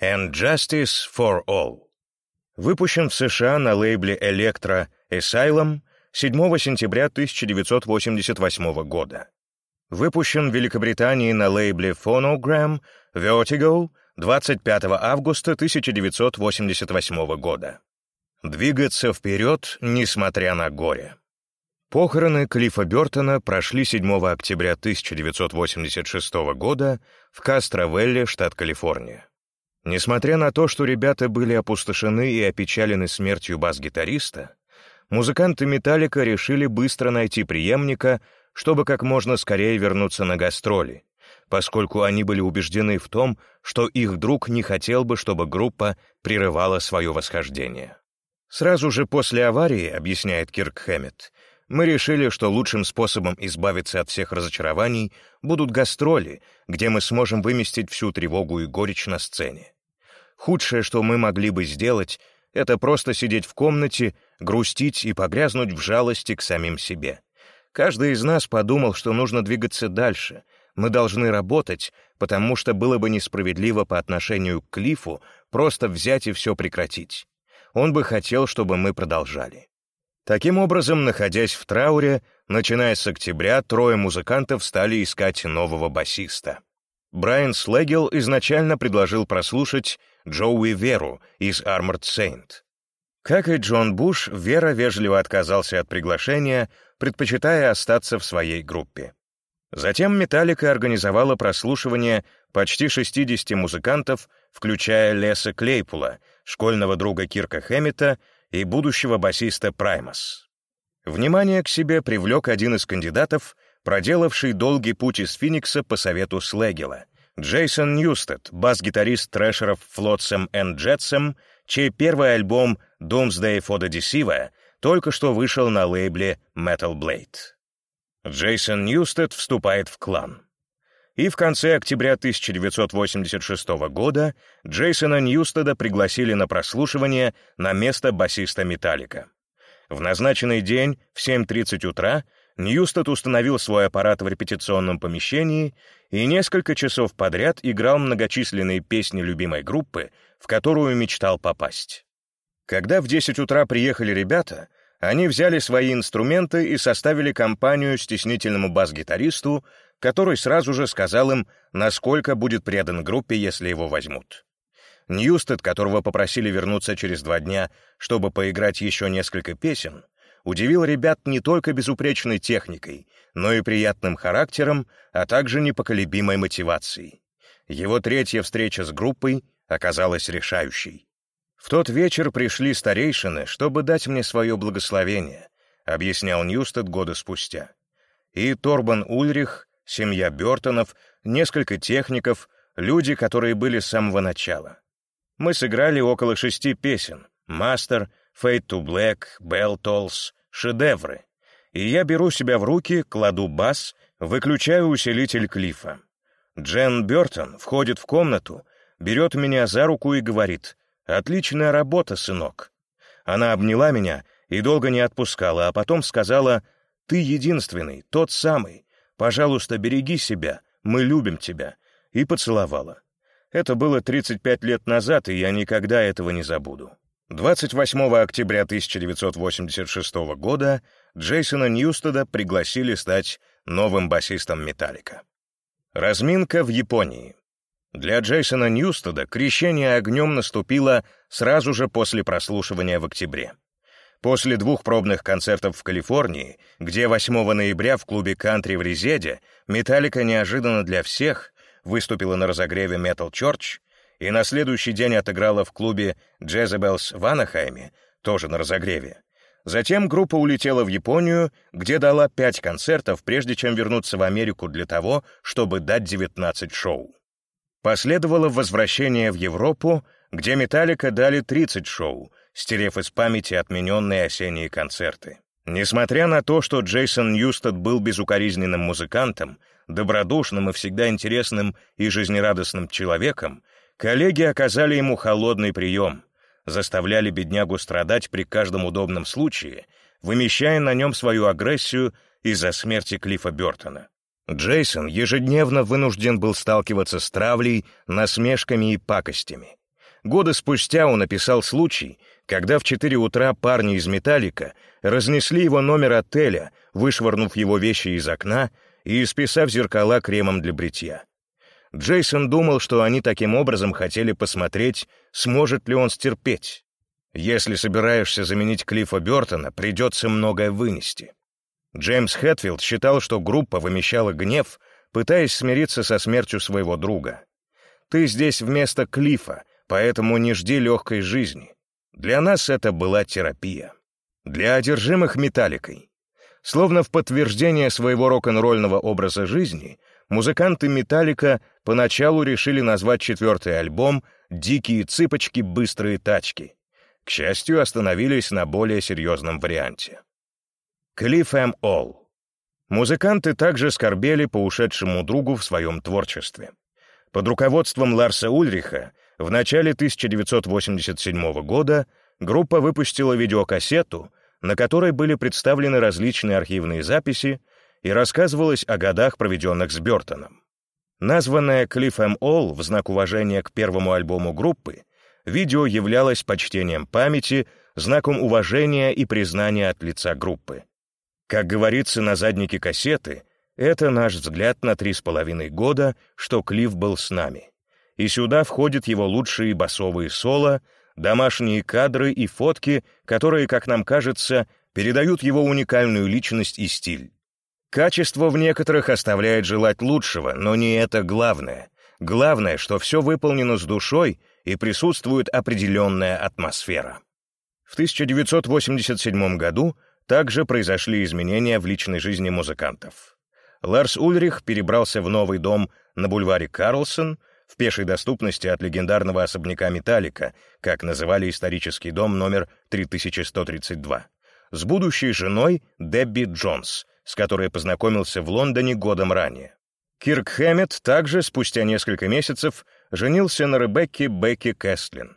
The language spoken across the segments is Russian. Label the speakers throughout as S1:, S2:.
S1: and Justice for All. Выпущен в США на лейбле Electro Asylum 7 сентября 1988 года. Выпущен в Великобритании на лейбле Phonogram Vertigo 25 августа 1988 года. Двигаться вперед, несмотря на горе. Похороны Клиффа Бертона прошли 7 октября 1986 года в Кастровелле, штат Калифорния. Несмотря на то, что ребята были опустошены и опечалены смертью бас-гитариста, музыканты «Металлика» решили быстро найти преемника, чтобы как можно скорее вернуться на гастроли, поскольку они были убеждены в том, что их друг не хотел бы, чтобы группа прерывала свое восхождение. Сразу же после аварии, объясняет Кирк Хэммет, мы решили, что лучшим способом избавиться от всех разочарований будут гастроли, где мы сможем выместить всю тревогу и горечь на сцене. Худшее, что мы могли бы сделать, это просто сидеть в комнате, грустить и погрязнуть в жалости к самим себе. Каждый из нас подумал, что нужно двигаться дальше. Мы должны работать, потому что было бы несправедливо по отношению к Клифу просто взять и все прекратить. Он бы хотел, чтобы мы продолжали. Таким образом, находясь в трауре, начиная с октября, трое музыкантов стали искать нового басиста. Брайан Слегел изначально предложил прослушать Джоуи Веру из Armored Saint. Как и Джон Буш, Вера вежливо отказался от приглашения, предпочитая остаться в своей группе. Затем «Металлика» организовала прослушивание почти 60 музыкантов, включая Леса Клейпула, школьного друга Кирка Хэммета, и будущего басиста Праймас. Внимание к себе привлек один из кандидатов, проделавший долгий путь из Финикса по совету Слегела, Джейсон Ньюстед, бас-гитарист трэшеров Flotsam and Jetsam, чей первый альбом Doomsday for the Deceiver только что вышел на лейбле Metal Blade. Джейсон Ньюстед вступает в клан и в конце октября 1986 года Джейсона Ньюстеда пригласили на прослушивание на место басиста «Металлика». В назначенный день в 7.30 утра Ньюстед установил свой аппарат в репетиционном помещении и несколько часов подряд играл многочисленные песни любимой группы, в которую мечтал попасть. Когда в 10 утра приехали ребята, они взяли свои инструменты и составили компанию стеснительному бас-гитаристу, который сразу же сказал им, насколько будет предан группе, если его возьмут. Ньюстед, которого попросили вернуться через два дня, чтобы поиграть еще несколько песен, удивил ребят не только безупречной техникой, но и приятным характером, а также непоколебимой мотивацией. Его третья встреча с группой оказалась решающей. «В тот вечер пришли старейшины, чтобы дать мне свое благословение», объяснял Ньюстед годы спустя. И Торбен Ульрих, семья Бертонов, несколько техников, люди, которые были с самого начала. Мы сыграли около шести песен «Мастер», «Fade to Black», «Bell Tolls», шедевры. И я беру себя в руки, кладу бас, выключаю усилитель Клифа. Джен Бертон входит в комнату, берет меня за руку и говорит «Отличная работа, сынок». Она обняла меня и долго не отпускала, а потом сказала «Ты единственный, тот самый, Пожалуйста, береги себя, мы любим тебя», и поцеловала. Это было 35 лет назад, и я никогда этого не забуду. 28 октября 1986 года Джейсона Ньюстеда пригласили стать новым басистом «Металлика». Разминка в Японии. Для Джейсона Ньюстеда крещение огнем наступило сразу же после прослушивания в октябре. После двух пробных концертов в Калифорнии, где 8 ноября в клубе «Кантри» в Резеде «Металлика» неожиданно для всех выступила на разогреве Metal Church и на следующий день отыграла в клубе «Джезебелс» в Анахайме, тоже на разогреве. Затем группа улетела в Японию, где дала пять концертов, прежде чем вернуться в Америку для того, чтобы дать 19 шоу. Последовало возвращение в Европу, где «Металлика» дали 30 шоу, стерев из памяти отмененные осенние концерты. Несмотря на то, что Джейсон Ньюстед был безукоризненным музыкантом, добродушным и всегда интересным и жизнерадостным человеком, коллеги оказали ему холодный прием, заставляли беднягу страдать при каждом удобном случае, вымещая на нем свою агрессию из-за смерти Клиффа Бертона. Джейсон ежедневно вынужден был сталкиваться с травлей, насмешками и пакостями. Годы спустя он описал случай, когда в 4 утра парни из «Металлика» разнесли его номер отеля, вышвырнув его вещи из окна и исписав зеркала кремом для бритья. Джейсон думал, что они таким образом хотели посмотреть, сможет ли он стерпеть. Если собираешься заменить Клиффа Бертона, придется многое вынести. Джеймс Хэтфилд считал, что группа вымещала гнев, пытаясь смириться со смертью своего друга. «Ты здесь вместо Клиффа, поэтому не жди легкой жизни. Для нас это была терапия. Для одержимых металликой. Словно в подтверждение своего рок-н-ролльного образа жизни, музыканты «Металлика» поначалу решили назвать четвертый альбом «Дикие цыпочки, быстрые тачки». К счастью, остановились на более серьезном варианте. Клифф М. Олл. Музыканты также скорбели по ушедшему другу в своем творчестве. Под руководством Ларса Ульриха в начале 1987 года группа выпустила видеокассету, на которой были представлены различные архивные записи и рассказывалось о годах, проведенных с Бертоном. Названное Cliff M. All в знак уважения к первому альбому группы, видео являлось почтением памяти, знаком уважения и признания от лица группы. Как говорится на заднике кассеты, это наш взгляд на три с половиной года, что Клифф был с нами. И сюда входят его лучшие басовые соло, домашние кадры и фотки, которые, как нам кажется, передают его уникальную личность и стиль. Качество в некоторых оставляет желать лучшего, но не это главное. Главное, что все выполнено с душой и присутствует определенная атмосфера. В 1987 году также произошли изменения в личной жизни музыкантов. Ларс Ульрих перебрался в новый дом на бульваре Карлсон, в пешей доступности от легендарного особняка Металлика, как называли исторический дом номер 3132, с будущей женой Дебби Джонс, с которой познакомился в Лондоне годом ранее. Кирк Хэммет также спустя несколько месяцев женился на Ребекке Бекки Кэстлин.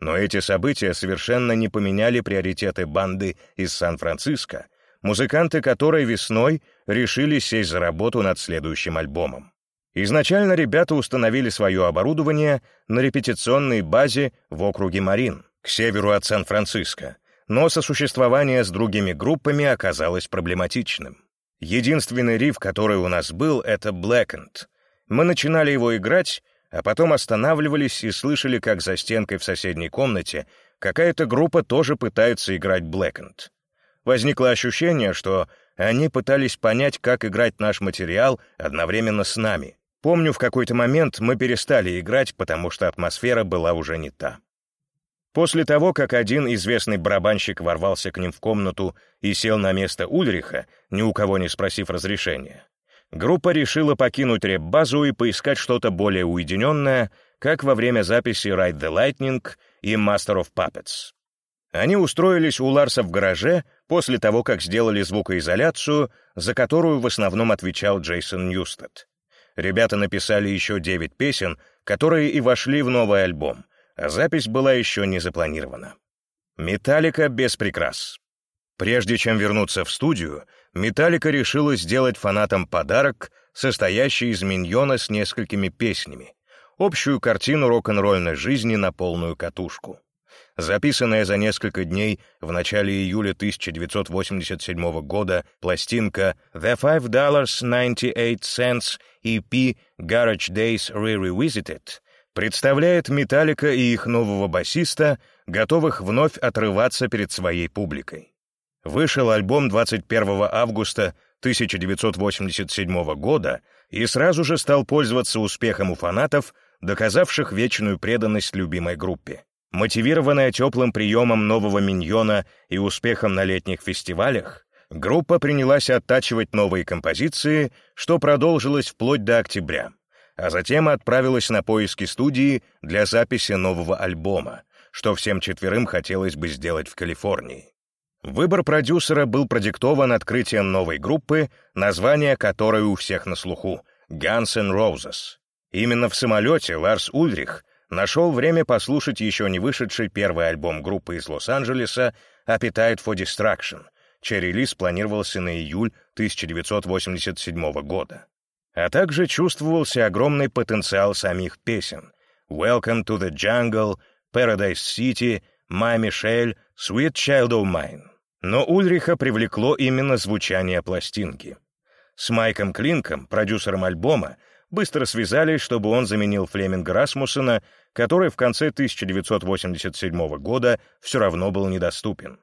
S1: Но эти события совершенно не поменяли приоритеты банды из Сан-Франциско, музыканты которой весной решили сесть за работу над следующим альбомом. Изначально ребята установили свое оборудование на репетиционной базе в округе Марин, к северу от Сан-Франциско, но сосуществование с другими группами оказалось проблематичным. Единственный риф, который у нас был, — это «Blackened». Мы начинали его играть, а потом останавливались и слышали, как за стенкой в соседней комнате какая-то группа тоже пытается играть Blackened. Возникло ощущение, что они пытались понять, как играть наш материал одновременно с нами. Помню, в какой-то момент мы перестали играть, потому что атмосфера была уже не та. После того, как один известный барабанщик ворвался к ним в комнату и сел на место Ульриха, ни у кого не спросив разрешения, группа решила покинуть реп-базу и поискать что-то более уединенное, как во время записи «Ride the Lightning» и «Master of Puppets». Они устроились у Ларса в гараже после того, как сделали звукоизоляцию, за которую в основном отвечал Джейсон Ньюстед. Ребята написали еще девять песен, которые и вошли в новый альбом, а запись была еще не запланирована. «Металлика без прикрас». Прежде чем вернуться в студию, Металлика решила сделать фанатам подарок, состоящий из миньона с несколькими песнями, общую картину рок-н-ролльной жизни на полную катушку. Записанная за несколько дней в начале июля 1987 года пластинка «The Five Dollars Ninety Eight Cents» EP «Garage Days Re-Revisited» представляет Металлика и их нового басиста, готовых вновь отрываться перед своей публикой. Вышел альбом 21 августа 1987 года и сразу же стал пользоваться успехом у фанатов, доказавших вечную преданность любимой группе. Мотивированная теплым приемом нового миньона и успехом на летних фестивалях, группа принялась оттачивать новые композиции, что продолжилось вплоть до октября а затем отправилась на поиски студии для записи нового альбома, что всем четверым хотелось бы сделать в Калифорнии. Выбор продюсера был продиктован открытием новой группы, название которой у всех на слуху — Guns N' Roses. Именно в самолете Ларс Ульрих нашел время послушать еще не вышедший первый альбом группы из Лос-Анджелеса «Appetite for Destruction», чей релиз планировался на июль 1987 года а также чувствовался огромный потенциал самих песен «Welcome to the Jungle», Paradise City, My Michelle, Sweet Child of Mine. Но Ульриха привлекло именно звучание пластинки. С Майком Клинком, продюсером альбома, быстро связались, чтобы он заменил Флеминга Расмуссена, который в конце 1987 года все равно был недоступен.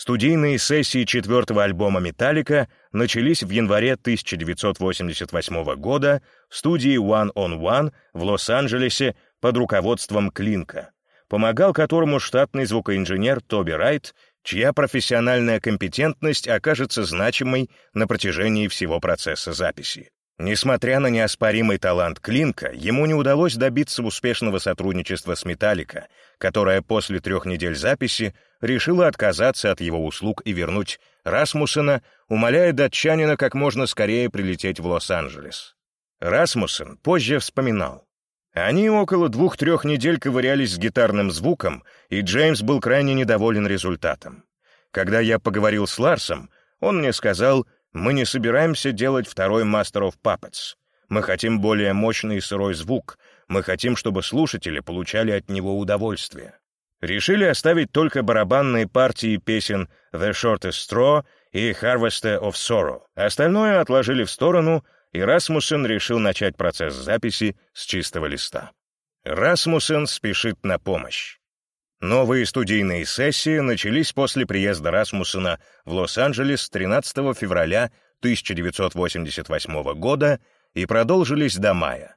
S1: Студийные сессии четвертого альбома «Металлика» начались в январе 1988 года в студии One on One в Лос-Анджелесе под руководством Клинка, помогал которому штатный звукоинженер Тоби Райт, чья профессиональная компетентность окажется значимой на протяжении всего процесса записи. Несмотря на неоспоримый талант Клинка, ему не удалось добиться успешного сотрудничества с «Металлика», которая после трех недель записи решила отказаться от его услуг и вернуть Расмуссена, умоляя датчанина как можно скорее прилететь в Лос-Анджелес. Расмуссен позже вспоминал. Они около двух-трех недель ковырялись с гитарным звуком, и Джеймс был крайне недоволен результатом. Когда я поговорил с Ларсом, он мне сказал — мы не собираемся делать второй Master of Puppets. Мы хотим более мощный и сырой звук. Мы хотим, чтобы слушатели получали от него удовольствие. Решили оставить только барабанные партии песен «The Shortest Straw» и «Harvester of Sorrow». Остальное отложили в сторону, и Расмуссен решил начать процесс записи с чистого листа. Расмуссен спешит на помощь. Новые студийные сессии начались после приезда Расмуссена в Лос-Анджелес 13 февраля 1988 года и продолжились до мая.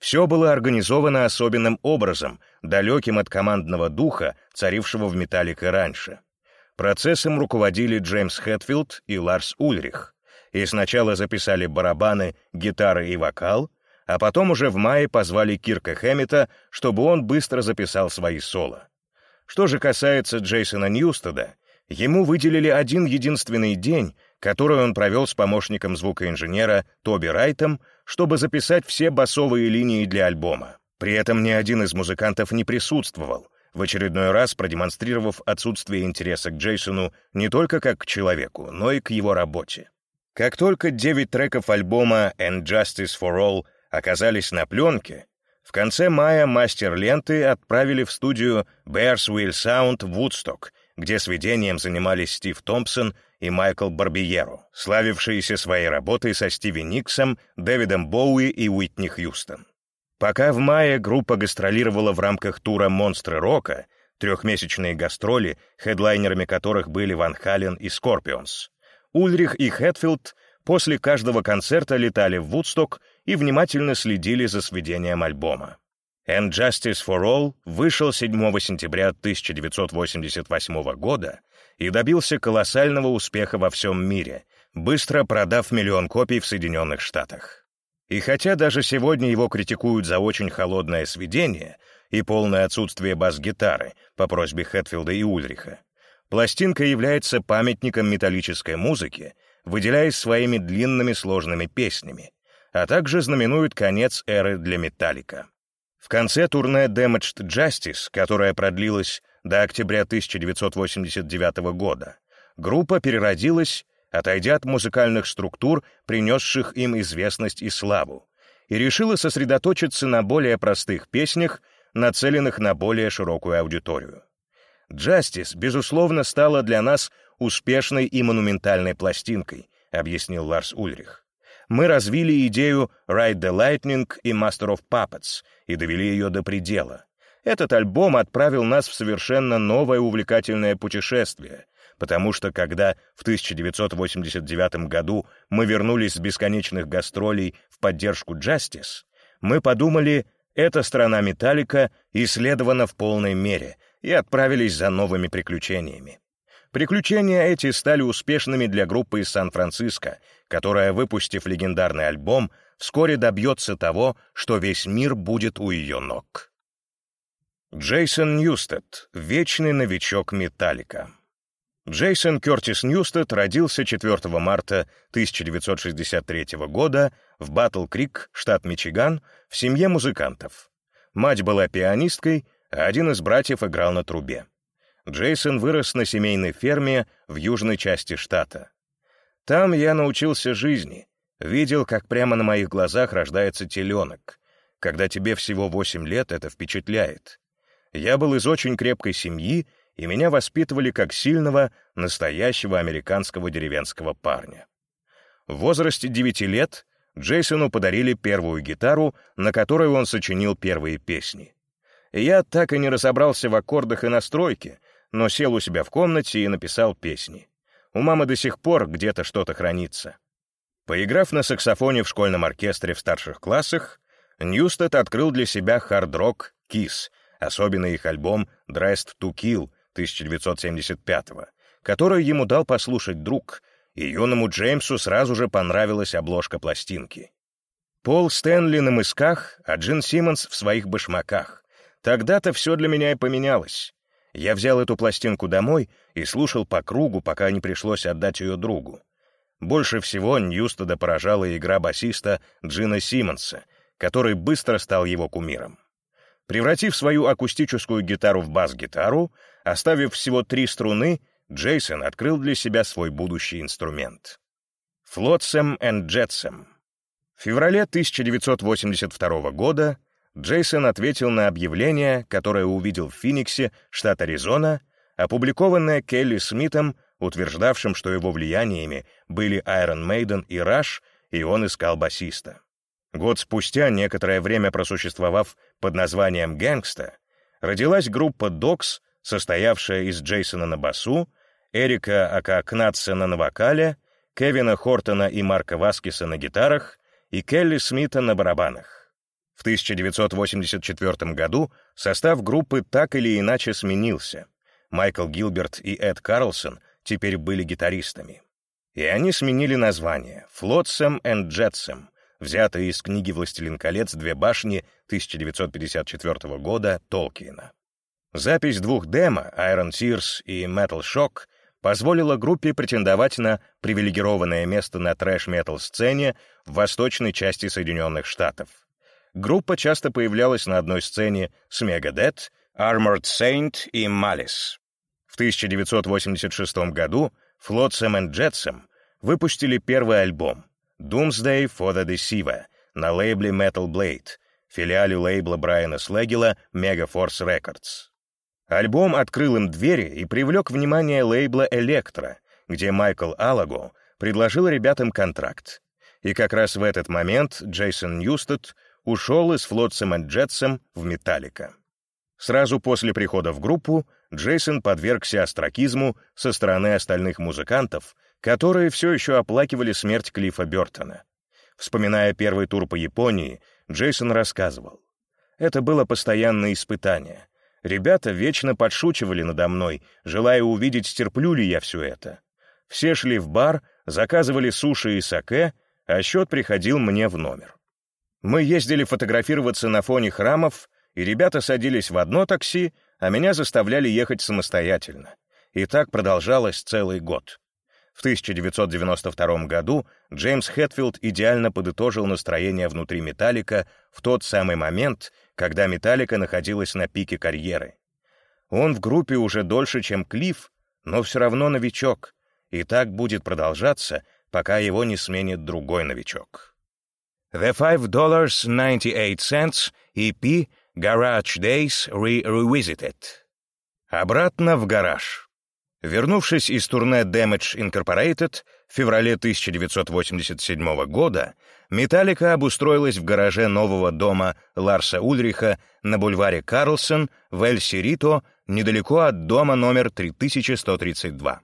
S1: Все было организовано особенным образом, далеким от командного духа, царившего в «Металлике» раньше. Процессом руководили Джеймс Хэтфилд и Ларс Ульрих, и сначала записали барабаны, гитары и вокал, а потом уже в мае позвали Кирка Хэммета, чтобы он быстро записал свои соло. Что же касается Джейсона Ньюстеда, ему выделили один единственный день, который он провел с помощником звукоинженера Тоби Райтом, чтобы записать все басовые линии для альбома. При этом ни один из музыкантов не присутствовал, в очередной раз продемонстрировав отсутствие интереса к Джейсону не только как к человеку, но и к его работе. Как только девять треков альбома «And Justice for All» оказались на пленке, в конце мая мастер ленты отправили в студию Bears Will Sound в Вудсток, где сведением занимались Стив Томпсон и Майкл Барбиеро, славившиеся своей работой со Стиви Никсом, Дэвидом Боуи и Уитни Хьюстон. Пока в мае группа гастролировала в рамках тура «Монстры рока», трехмесячные гастроли, хедлайнерами которых были Van Halen и Скорпионс, Ульрих и Хэтфилд после каждого концерта летали в Вудсток и внимательно следили за сведением альбома. «And Justice for All» вышел 7 сентября 1988 года и добился колоссального успеха во всем мире, быстро продав миллион копий в Соединенных Штатах. И хотя даже сегодня его критикуют за очень холодное сведение и полное отсутствие бас-гитары по просьбе Хэтфилда и Ульриха, пластинка является памятником металлической музыки, выделяясь своими длинными сложными песнями, а также знаменует конец эры для Металлика. В конце турне Damaged Justice, которое продлилось до октября 1989 года, группа переродилась, отойдя от музыкальных структур, принесших им известность и славу, и решила сосредоточиться на более простых песнях, нацеленных на более широкую аудиторию. «Justice», безусловно, стала для нас успешной и монументальной пластинкой, объяснил Ларс Ульрих мы развили идею «Ride the Lightning» и «Master of Puppets» и довели ее до предела. Этот альбом отправил нас в совершенно новое увлекательное путешествие, потому что когда в 1989 году мы вернулись с бесконечных гастролей в поддержку Justice, мы подумали, эта страна Металлика исследована в полной мере, и отправились за новыми приключениями. Приключения эти стали успешными для группы из Сан-Франциско, которая, выпустив легендарный альбом, вскоре добьется того, что весь мир будет у ее ног. Джейсон Ньюстед, вечный новичок Металлика. Джейсон Кертис Ньюстед родился 4 марта 1963 года в Батл-Крик, штат Мичиган, в семье музыкантов. Мать была пианисткой, а один из братьев играл на трубе. Джейсон вырос на семейной ферме в южной части штата. Там я научился жизни, видел, как прямо на моих глазах рождается теленок. Когда тебе всего восемь лет, это впечатляет. Я был из очень крепкой семьи, и меня воспитывали как сильного, настоящего американского деревенского парня. В возрасте 9 лет Джейсону подарили первую гитару, на которой он сочинил первые песни. Я так и не разобрался в аккордах и настройке, но сел у себя в комнате и написал песни. У мамы до сих пор где-то что-то хранится. Поиграв на саксофоне в школьном оркестре в старших классах, Ньюстед открыл для себя хард-рок «Kiss», особенно их альбом «Dressed to Kill» 1975 который ему дал послушать друг, и юному Джеймсу сразу же понравилась обложка пластинки. Пол Стэнли на мысках, а Джин Симмонс в своих башмаках. Тогда-то все для меня и поменялось. Я взял эту пластинку домой и слушал по кругу, пока не пришлось отдать ее другу. Больше всего Ньюстеда поражала игра басиста Джина Симмонса, который быстро стал его кумиром. Превратив свою акустическую гитару в бас-гитару, оставив всего три струны, Джейсон открыл для себя свой будущий инструмент. Flotsam and Jetsam. В феврале 1982 года Джейсон ответил на объявление, которое увидел в Финиксе, штат Аризона, опубликованное Келли Смитом, утверждавшим, что его влияниями были Iron Maiden и Rush, и он искал басиста. Год спустя, некоторое время просуществовав под названием «Гэнгста», родилась группа «Докс», состоявшая из Джейсона на басу, Эрика Ака Кнатсена на вокале, Кевина Хортона и Марка Васкиса на гитарах и Келли Смита на барабанах. В 1984 году состав группы так или иначе сменился. Майкл Гилберт и Эд Карлсон теперь были гитаристами. И они сменили название «Флотсом and Джетсом», взятое из книги «Властелин колец. Две башни» 1954 года Толкиена. Запись двух демо «Iron Tears» и «Metal Shock» позволила группе претендовать на привилегированное место на трэш-метал сцене в восточной части Соединенных Штатов группа часто появлялась на одной сцене с Megadeth, Armored Saint и Malice. В 1986 году Flotsam and Jetsam выпустили первый альбом Doomsday for the Deceiver на лейбле Metal Blade, филиале лейбла Брайана Слегела Megaforce Records. Альбом открыл им двери и привлек внимание лейбла Electra, где Майкл Алаго предложил ребятам контракт. И как раз в этот момент Джейсон Ньюстед ушел из Флотсом и Джетсом в Металлика. Сразу после прихода в группу Джейсон подвергся остракизму со стороны остальных музыкантов, которые все еще оплакивали смерть Клиффа Бертона. Вспоминая первый тур по Японии, Джейсон рассказывал. «Это было постоянное испытание. Ребята вечно подшучивали надо мной, желая увидеть, стерплю ли я все это. Все шли в бар, заказывали суши и саке, а счет приходил мне в номер. Мы ездили фотографироваться на фоне храмов, и ребята садились в одно такси, а меня заставляли ехать самостоятельно. И так продолжалось целый год. В 1992 году Джеймс Хэтфилд идеально подытожил настроение внутри «Металлика» в тот самый момент, когда «Металлика» находилась на пике карьеры. Он в группе уже дольше, чем Клифф, но все равно новичок, и так будет продолжаться, пока его не сменит другой новичок. The $5.98 EP Garage Days Re-Revisited. Обратно в гараж. Вернувшись из турне Damage Incorporated в феврале 1987 года, Металлика обустроилась в гараже нового дома Ларса Ульриха на бульваре Карлсон в Эль-Сирито, недалеко от дома номер 3132.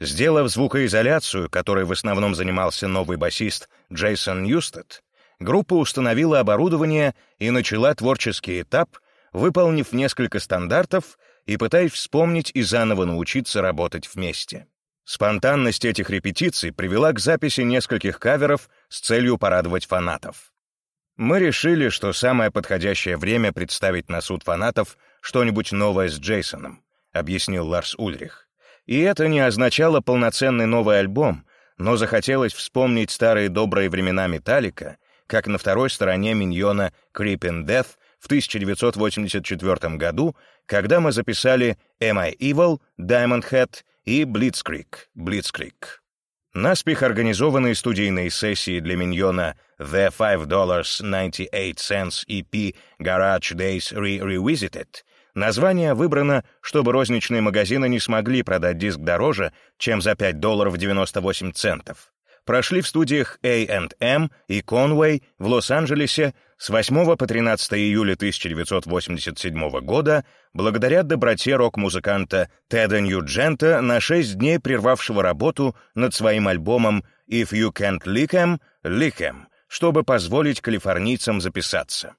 S1: Сделав звукоизоляцию, которой в основном занимался новый басист Джейсон Ньюстед, группа установила оборудование и начала творческий этап, выполнив несколько стандартов и пытаясь вспомнить и заново научиться работать вместе. Спонтанность этих репетиций привела к записи нескольких каверов с целью порадовать фанатов. Мы решили, что самое подходящее время представить на суд фанатов что-нибудь новое с Джейсоном, объяснил Ларс Ульрих. И это не означало полноценный новый альбом, но захотелось вспомнить старые добрые времена Металлика, как на второй стороне миньона Creeping Death в 1984 году, когда мы записали Am I Evil, Diamond Head и Blitzkrieg, Blitzkrieg. Наспех организованные студийные сессии для миньона The $5.98 EP Garage Days Re-Revisited Название выбрано, чтобы розничные магазины не смогли продать диск дороже, чем за 5 долларов 98 центов. Прошли в студиях A&M и Conway в Лос-Анджелесе с 8 по 13 июля 1987 года благодаря доброте рок-музыканта Теда Ньюджента на 6 дней прервавшего работу над своим альбомом «If You Can't Lick 'em, Lick 'em», чтобы позволить калифорнийцам записаться.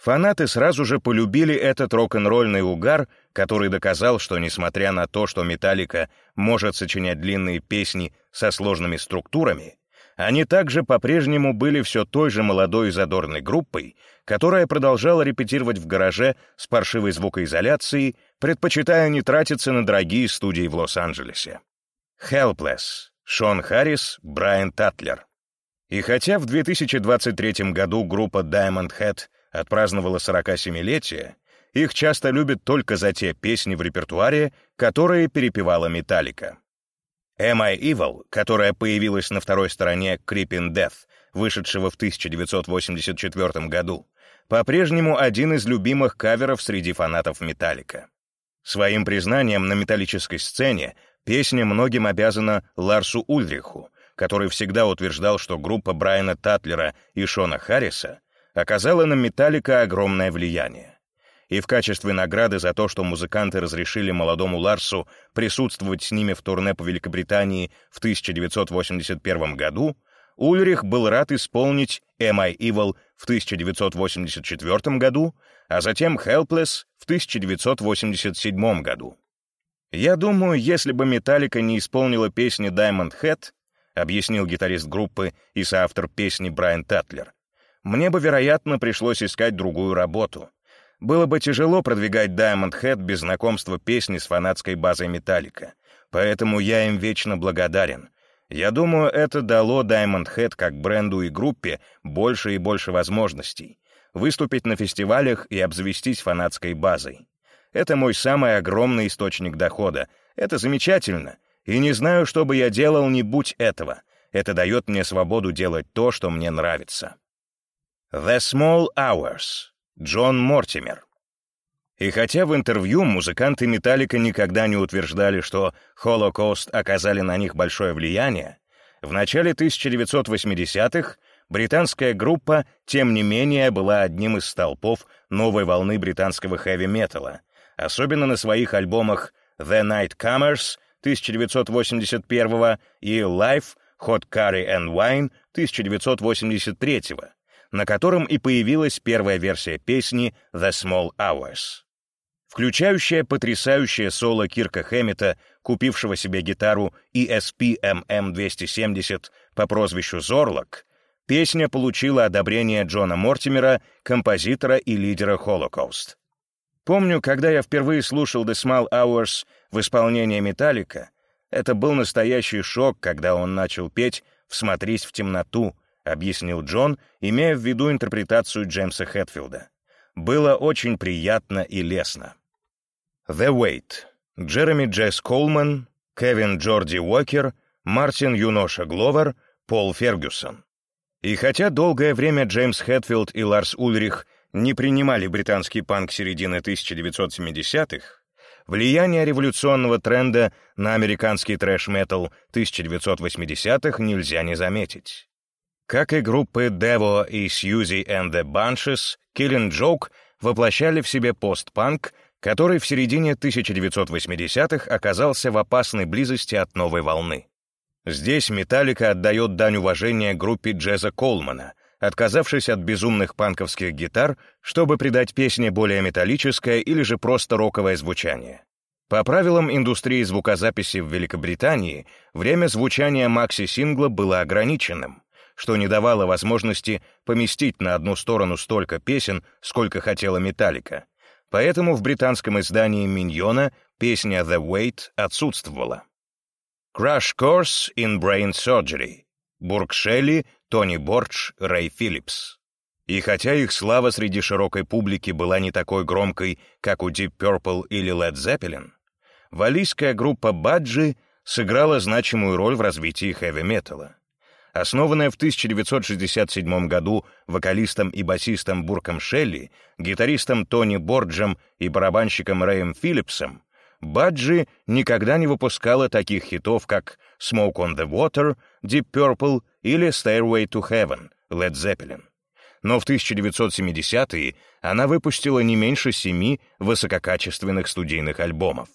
S1: Фанаты сразу же полюбили этот рок-н-ролльный угар, который доказал, что, несмотря на то, что «Металлика» может сочинять длинные песни со сложными структурами, они также по-прежнему были все той же молодой и задорной группой, которая продолжала репетировать в гараже с паршивой звукоизоляцией, предпочитая не тратиться на дорогие студии в Лос-Анджелесе. Helpless, Шон Харрис, Брайан Татлер. И хотя в 2023 году группа Diamond Head — отпраздновала 47-летие, их часто любят только за те песни в репертуаре, которые перепевала Металлика. «Am I Evil», которая появилась на второй стороне «Creeping Death», вышедшего в 1984 году, по-прежнему один из любимых каверов среди фанатов Металлика. Своим признанием на металлической сцене песня многим обязана Ларсу Ульриху, который всегда утверждал, что группа Брайана Татлера и Шона Харриса оказала на Металлика огромное влияние. И в качестве награды за то, что музыканты разрешили молодому Ларсу присутствовать с ними в турне по Великобритании в 1981 году, Ульрих был рад исполнить «Am I Evil» в 1984 году, а затем «Helpless» в 1987 году. «Я думаю, если бы Металлика не исполнила песни Diamond Head», объяснил гитарист группы и соавтор песни Брайан Татлер, мне бы, вероятно, пришлось искать другую работу. Было бы тяжело продвигать Diamond Head без знакомства песни с фанатской базой Металлика. Поэтому я им вечно благодарен. Я думаю, это дало Diamond Head как бренду и группе больше и больше возможностей. Выступить на фестивалях и обзавестись фанатской базой. Это мой самый огромный источник дохода. Это замечательно. И не знаю, что бы я делал, не будь этого. Это дает мне свободу делать то, что мне нравится. The Small Hours, Джон Мортимер. И хотя в интервью музыканты Металлика никогда не утверждали, что Холокост оказали на них большое влияние, в начале 1980-х британская группа, тем не менее, была одним из столпов новой волны британского хэви-металла, особенно на своих альбомах The Night Comers 1981 и Life, Hot Curry and Wine 1983 на котором и появилась первая версия песни «The Small Hours». Включающая потрясающее соло Кирка Хэммета, купившего себе гитару ESP MM270 по прозвищу Зорлок, песня получила одобрение Джона Мортимера, композитора и лидера Holocaust. Помню, когда я впервые слушал The Small Hours в исполнении Металлика, это был настоящий шок, когда он начал петь «Всмотрись в темноту», — объяснил Джон, имея в виду интерпретацию Джеймса Хэтфилда. «Было очень приятно и лестно». The Wait. Джереми Джесс Колман, Кевин Джорди Уокер, Мартин Юноша Гловер, Пол Фергюсон. И хотя долгое время Джеймс Хэтфилд и Ларс Ульрих не принимали британский панк середины 1970-х, влияние революционного тренда на американский трэш-метал 1980-х нельзя не заметить. Как и группы Devo и Suzy and the Bunches, Killing Joke воплощали в себе постпанк, который в середине 1980-х оказался в опасной близости от новой волны. Здесь Металлика отдает дань уважения группе Джеза Колмана, отказавшись от безумных панковских гитар, чтобы придать песне более металлическое или же просто роковое звучание. По правилам индустрии звукозаписи в Великобритании, время звучания макси-сингла было ограниченным что не давало возможности поместить на одну сторону столько песен, сколько хотела Металлика. Поэтому в британском издании «Миньона» песня «The Wait» отсутствовала. Crash Course in Brain Surgery. Бург Шелли, Тони Бордж, Рэй Филлипс. И хотя их слава среди широкой публики была не такой громкой, как у Deep Purple или Led Zeppelin, валийская группа Баджи сыграла значимую роль в развитии хэви-металла. Основанная в 1967 году вокалистом и басистом Бурком Шелли, гитаристом Тони Борджем и барабанщиком Рэем Филлипсом, Баджи никогда не выпускала таких хитов, как «Smoke on the Water», «Deep Purple» или «Stairway to Heaven» Led Zeppelin. Но в 1970-е она выпустила не меньше семи высококачественных студийных альбомов.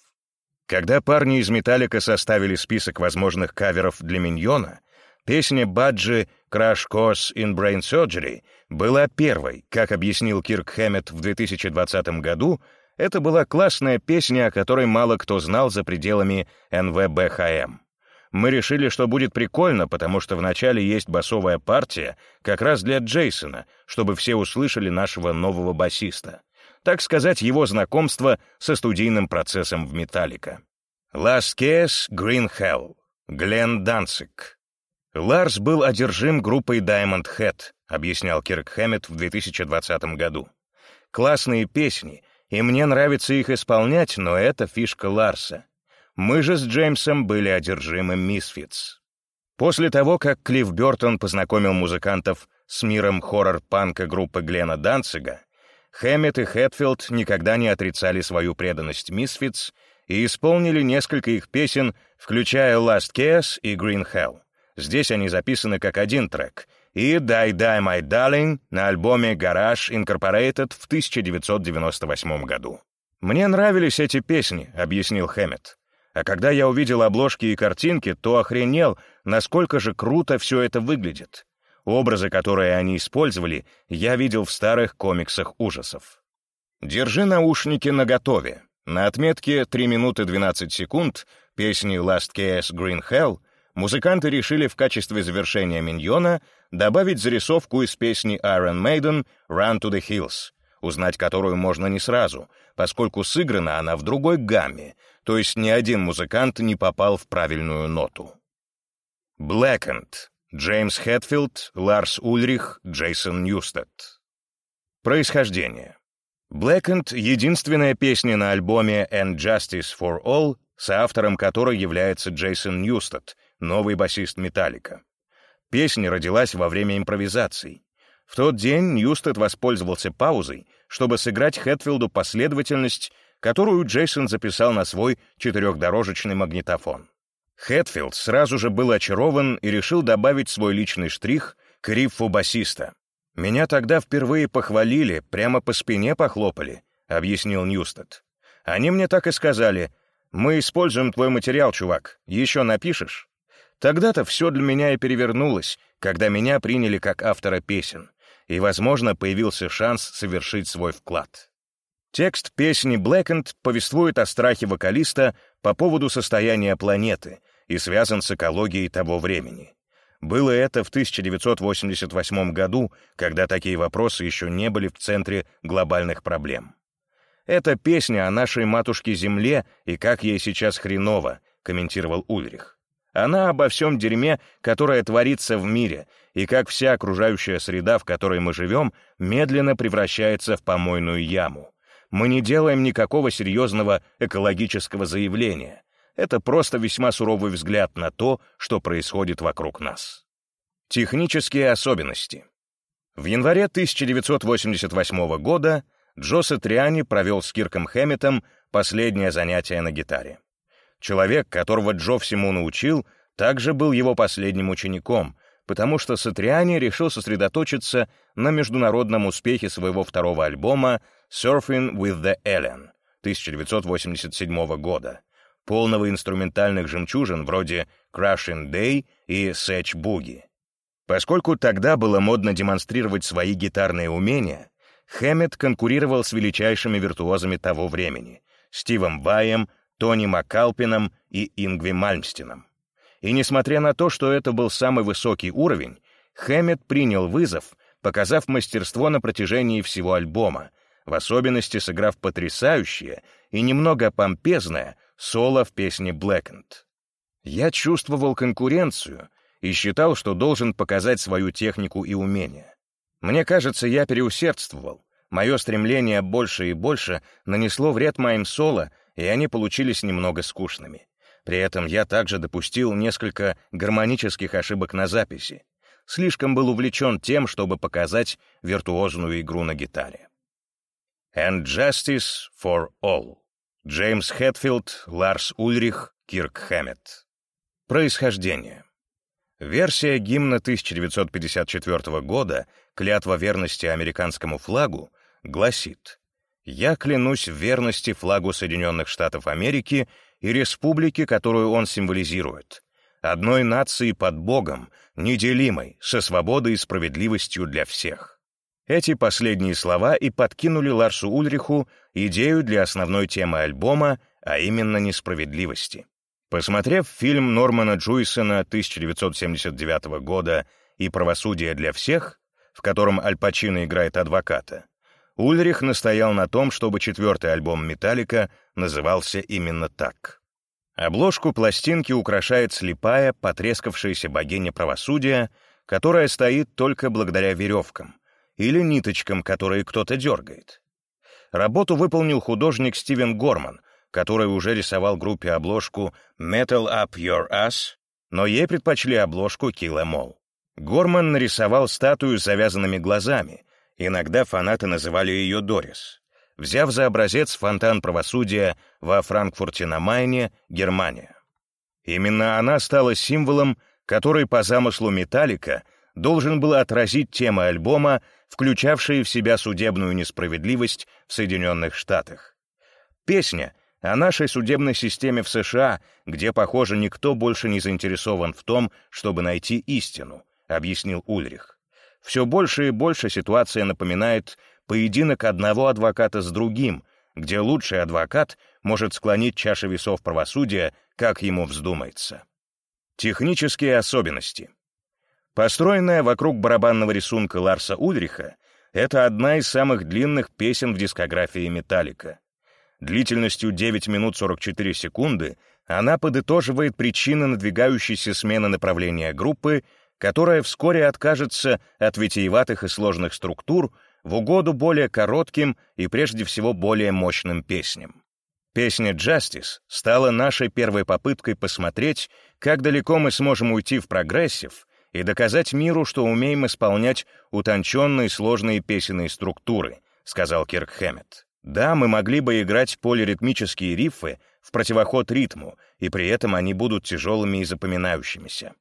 S1: Когда парни из «Металлика» составили список возможных каверов для «Миньона», песня Баджи «Crash Course in Brain Surgery» была первой, как объяснил Кирк Хэммет в 2020 году, это была классная песня, о которой мало кто знал за пределами НВБХМ. Мы решили, что будет прикольно, потому что вначале есть басовая партия как раз для Джейсона, чтобы все услышали нашего нового басиста. Так сказать, его знакомство со студийным процессом в «Металлика». Last Case, Green Hell. Глен Данцик. Ларс был одержим группой Diamond Head, объяснял Кирк Хэммет в 2020 году. Классные песни — и мне нравится их исполнять, но это фишка Ларса. Мы же с Джеймсом были одержимы Мисфитс. После того, как Клифф Бёртон познакомил музыкантов с миром хоррор-панка группы Глена Данцига, Хэммет и Хэтфилд никогда не отрицали свою преданность Мисфитс и исполнили несколько их песен, включая «Last Kiss» и «Green Hell». Здесь они записаны как один трек, и «Die Die My Darling» на альбоме «Garage Incorporated» в 1998 году. «Мне нравились эти песни», — объяснил Хэммет. «А когда я увидел обложки и картинки, то охренел, насколько же круто все это выглядит. Образы, которые они использовали, я видел в старых комиксах ужасов. Держи наушники наготове. На отметке 3 минуты 12 секунд песни Last Case Green Hell музыканты решили в качестве завершения миньона добавить зарисовку из песни Iron Maiden «Run to the Hills», узнать которую можно не сразу, поскольку сыграна она в другой гамме, то есть ни один музыкант не попал в правильную ноту. Blackened. Джеймс Хэтфилд, Ларс Ульрих, Джейсон Ньюстед. Происхождение. Blackened — единственная песня на альбоме And Justice for All, соавтором которой является Джейсон Ньюстед, новый басист Металлика. Песня родилась во время импровизаций. В тот день Ньюстед воспользовался паузой, чтобы сыграть Хэтфилду последовательность, которую Джейсон записал на свой четырехдорожечный магнитофон. Хэтфилд сразу же был очарован и решил добавить свой личный штрих к риффу басиста. «Меня тогда впервые похвалили, прямо по спине похлопали», — объяснил Ньюстед. «Они мне так и сказали, мы используем твой материал, чувак, еще напишешь?» Тогда-то все для меня и перевернулось, когда меня приняли как автора песен, и, возможно, появился шанс совершить свой вклад. Текст песни «Blackened» повествует о страхе вокалиста по поводу состояния планеты и связан с экологией того времени. Было это в 1988 году, когда такие вопросы еще не были в центре глобальных проблем. «Это песня о нашей матушке-Земле и как ей сейчас хреново», — комментировал Ульрих. Она обо всем дерьме, которое творится в мире, и как вся окружающая среда, в которой мы живем, медленно превращается в помойную яму. Мы не делаем никакого серьезного экологического заявления. Это просто весьма суровый взгляд на то, что происходит вокруг нас. Технические особенности. В январе 1988 года Джо Сатриани провел с Кирком Хэмметом последнее занятие на гитаре. Человек, которого Джо всему научил, также был его последним учеником, потому что Сатриани решил сосредоточиться на международном успехе своего второго альбома «Surfing with the Alien» 1987 года, полного инструментальных жемчужин вроде «Crushing Day» и «Satch Boogie». Поскольку тогда было модно демонстрировать свои гитарные умения, Хэммет конкурировал с величайшими виртуозами того времени — Стивом Ваем, Тони Макалпином и Ингви Мальмстином. И несмотря на то, что это был самый высокий уровень, Хэммет принял вызов, показав мастерство на протяжении всего альбома, в особенности сыграв потрясающее и немного помпезное соло в песне «Blackened». Я чувствовал конкуренцию и считал, что должен показать свою технику и умения. Мне кажется, я переусердствовал. Мое стремление больше и больше нанесло вред моим соло и они получились немного скучными. При этом я также допустил несколько гармонических ошибок на записи. Слишком был увлечен тем, чтобы показать виртуозную игру на гитаре. And Justice for All. Джеймс Хэтфилд, Ларс Ульрих, Кирк Хэммет. Происхождение. Версия гимна 1954 года «Клятва верности американскому флагу» гласит «Я клянусь в верности флагу Соединенных Штатов Америки и республике, которую он символизирует, одной нации под Богом, неделимой, со свободой и справедливостью для всех». Эти последние слова и подкинули Ларсу Ульриху идею для основной темы альбома, а именно несправедливости. Посмотрев фильм Нормана Джуйсона 1979 года и «Правосудие для всех», в котором Аль Пачино играет адвоката, Ульрих настоял на том, чтобы четвертый альбом «Металлика» назывался именно так. Обложку пластинки украшает слепая, потрескавшаяся богиня правосудия, которая стоит только благодаря веревкам или ниточкам, которые кто-то дергает. Работу выполнил художник Стивен Горман, который уже рисовал группе обложку «Metal Up Your Ass», но ей предпочли обложку «Kill Em All». Горман нарисовал статую с завязанными глазами, иногда фанаты называли ее Дорис, взяв за образец фонтан правосудия во Франкфурте на Майне, Германия. Именно она стала символом, который по замыслу «Металлика» должен был отразить темы альбома, включавшие в себя судебную несправедливость в Соединенных Штатах. Песня — о нашей судебной системе в США, где, похоже, никто больше не заинтересован в том, чтобы найти истину, объяснил Ульрих. Все больше и больше ситуация напоминает поединок одного адвоката с другим, где лучший адвокат может склонить чаши весов правосудия, как ему вздумается. Технические особенности. Построенная вокруг барабанного рисунка Ларса Ульриха, это одна из самых длинных песен в дискографии «Металлика». Длительностью 9 минут 44 секунды она подытоживает причины надвигающейся смены направления группы, которая вскоре откажется от витиеватых и сложных структур в угоду более коротким и прежде всего более мощным песням. Песня «Justice» стала нашей первой попыткой посмотреть, как далеко мы сможем уйти в прогрессив и доказать миру, что умеем исполнять утонченные сложные песенные структуры, сказал Кирк Хэммет. Да, мы могли бы играть полиритмические рифы в противоход ритму, и при этом они будут тяжелыми и запоминающимися.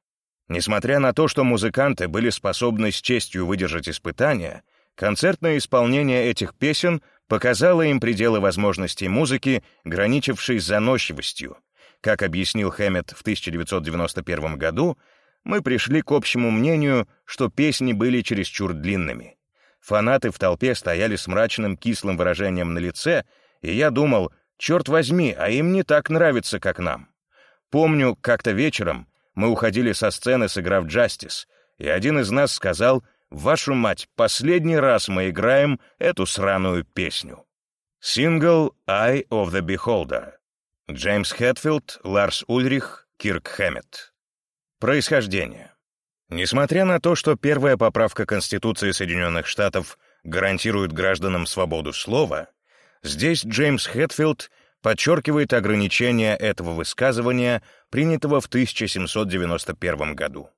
S1: Несмотря на то, что музыканты были способны с честью выдержать испытания, концертное исполнение этих песен показало им пределы возможностей музыки, граничившей с заносчивостью. Как объяснил Хэммет в 1991 году, мы пришли к общему мнению, что песни были чересчур длинными. Фанаты в толпе стояли с мрачным кислым выражением на лице, и я думал, черт возьми, а им не так нравится, как нам. Помню, как-то вечером мы уходили со сцены, сыграв «Джастис», и один из нас сказал, «Вашу мать, последний раз мы играем эту сраную песню». Сингл «Eye of the Beholder». Джеймс Хэтфилд, Ларс Ульрих, Кирк Хэммет. Происхождение. Несмотря на то, что первая поправка Конституции Соединенных Штатов гарантирует гражданам свободу слова, здесь Джеймс Хэтфилд подчеркивает ограничения этого высказывания, принятого в 1791 году.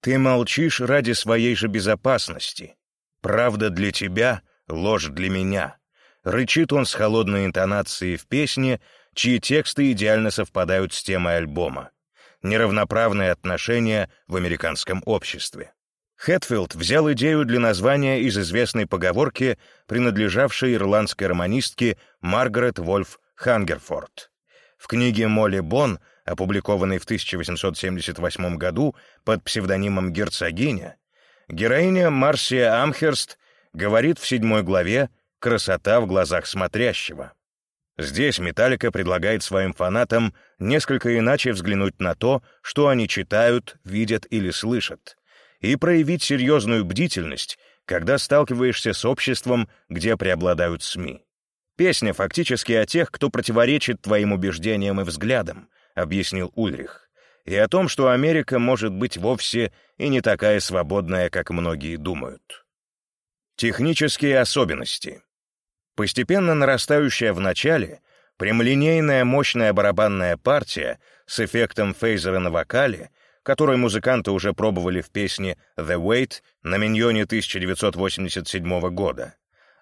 S1: «Ты молчишь ради своей же безопасности. Правда для тебя, ложь для меня», рычит он с холодной интонацией в песне, чьи тексты идеально совпадают с темой альбома неравноправные отношения в американском обществе. Хэтфилд взял идею для названия из известной поговорки, принадлежавшей ирландской романистке Маргарет Вольф Хангерфорд. В книге Молли Бон, опубликованной в 1878 году под псевдонимом «Герцогиня», героиня Марсия Амхерст говорит в седьмой главе «Красота в глазах смотрящего». Здесь Металлика предлагает своим фанатам несколько иначе взглянуть на то, что они читают, видят или слышат, и проявить серьезную бдительность, когда сталкиваешься с обществом, где преобладают СМИ. Песня фактически о тех, кто противоречит твоим убеждениям и взглядам, объяснил Ульрих, и о том, что Америка может быть вовсе и не такая свободная, как многие думают. Технические особенности. Постепенно нарастающая в начале, Прямолинейная мощная барабанная партия с эффектом фейзера на вокале, который музыканты уже пробовали в песне «The Wait» на миньоне 1987 года.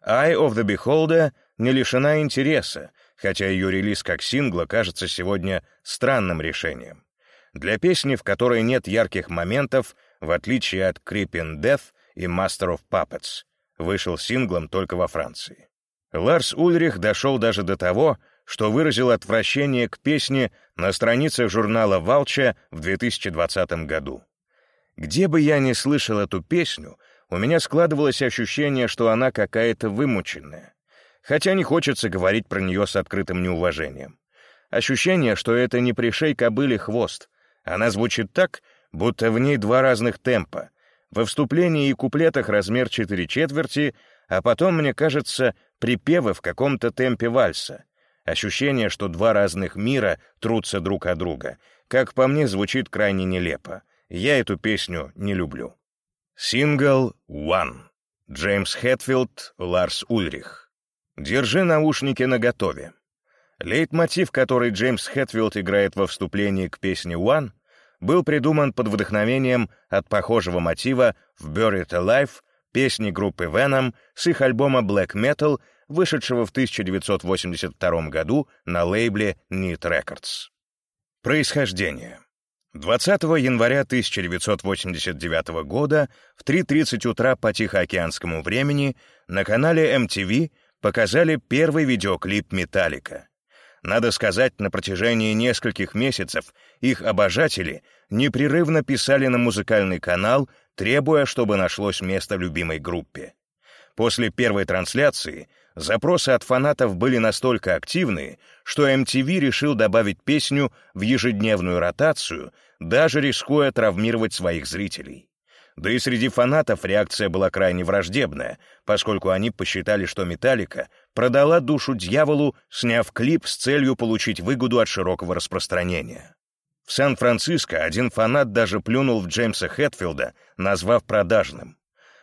S1: «Eye of the Beholder» не лишена интереса, хотя ее релиз как сингла кажется сегодня странным решением. Для песни, в которой нет ярких моментов, в отличие от «Creeping Death» и «Master of Puppets», вышел синглом только во Франции. Ларс Ульрих дошел даже до того, что выразил отвращение к песне на страницах журнала «Валча» в 2020 году. Где бы я ни слышал эту песню, у меня складывалось ощущение, что она какая-то вымученная. Хотя не хочется говорить про нее с открытым неуважением. Ощущение, что это не пришей кобыли хвост. Она звучит так, будто в ней два разных темпа. Во вступлении и куплетах размер четыре четверти, а потом, мне кажется, припевы в каком-то темпе вальса. Ощущение, что два разных мира трутся друг о друга. Как по мне, звучит крайне нелепо. Я эту песню не люблю. Сингл «One». Джеймс Хэтфилд, Ларс Ульрих. «Держи наушники наготове». Лейтмотив, который Джеймс Хэтфилд играет во вступлении к песне «One», был придуман под вдохновением от похожего мотива в «Buried Alive» песни группы Venom с их альбома Black Metal вышедшего в 1982 году на лейбле Neat Records. Происхождение. 20 января 1989 года в 3.30 утра по Тихоокеанскому времени на канале MTV показали первый видеоклип «Металлика». Надо сказать, на протяжении нескольких месяцев их обожатели непрерывно писали на музыкальный канал, требуя, чтобы нашлось место любимой группе. После первой трансляции Запросы от фанатов были настолько активные, что MTV решил добавить песню в ежедневную ротацию, даже рискуя травмировать своих зрителей. Да и среди фанатов реакция была крайне враждебная, поскольку они посчитали, что «Металлика» продала душу дьяволу, сняв клип с целью получить выгоду от широкого распространения. В Сан-Франциско один фанат даже плюнул в Джеймса Хэтфилда, назвав продажным.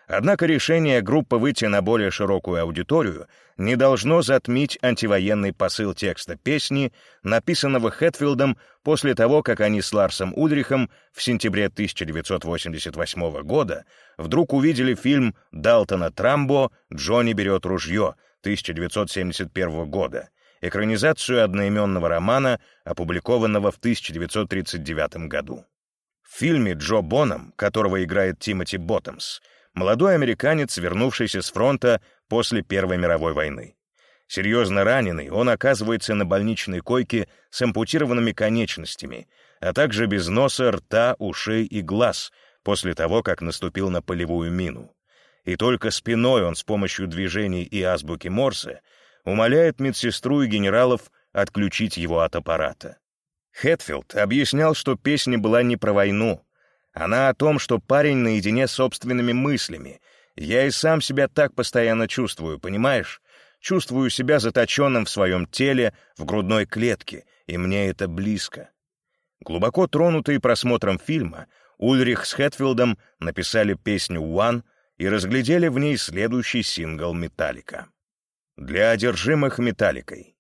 S1: Однако решение группы выйти на более широкую аудиторию не должно затмить антивоенный посыл текста песни, написанного Хэтфилдом после того, как они с Ларсом Ульрихом в сентябре 1988 года вдруг увидели фильм Далтона Трамбо «Джонни берет ружье» 1971 года, экранизацию одноименного романа, опубликованного в 1939 году. В фильме Джо Боном, которого играет Тимоти Боттомс, молодой американец, вернувшийся с фронта после Первой мировой войны. Серьезно раненый, он оказывается на больничной койке с ампутированными конечностями, а также без носа, рта, ушей и глаз после того, как наступил на полевую мину. И только спиной он с помощью движений и азбуки Морсе умоляет медсестру и генералов отключить его от аппарата. Хэтфилд объяснял, что песня была не про войну, она о том, что парень наедине с собственными мыслями. Я и сам себя так постоянно чувствую, понимаешь? Чувствую себя заточенным в своем теле, в грудной клетке, и мне это близко. Глубоко тронутые просмотром фильма, Ульрих с Хэтфилдом написали песню «One» и разглядели в ней следующий сингл «Металлика». Для одержимых «Металликой».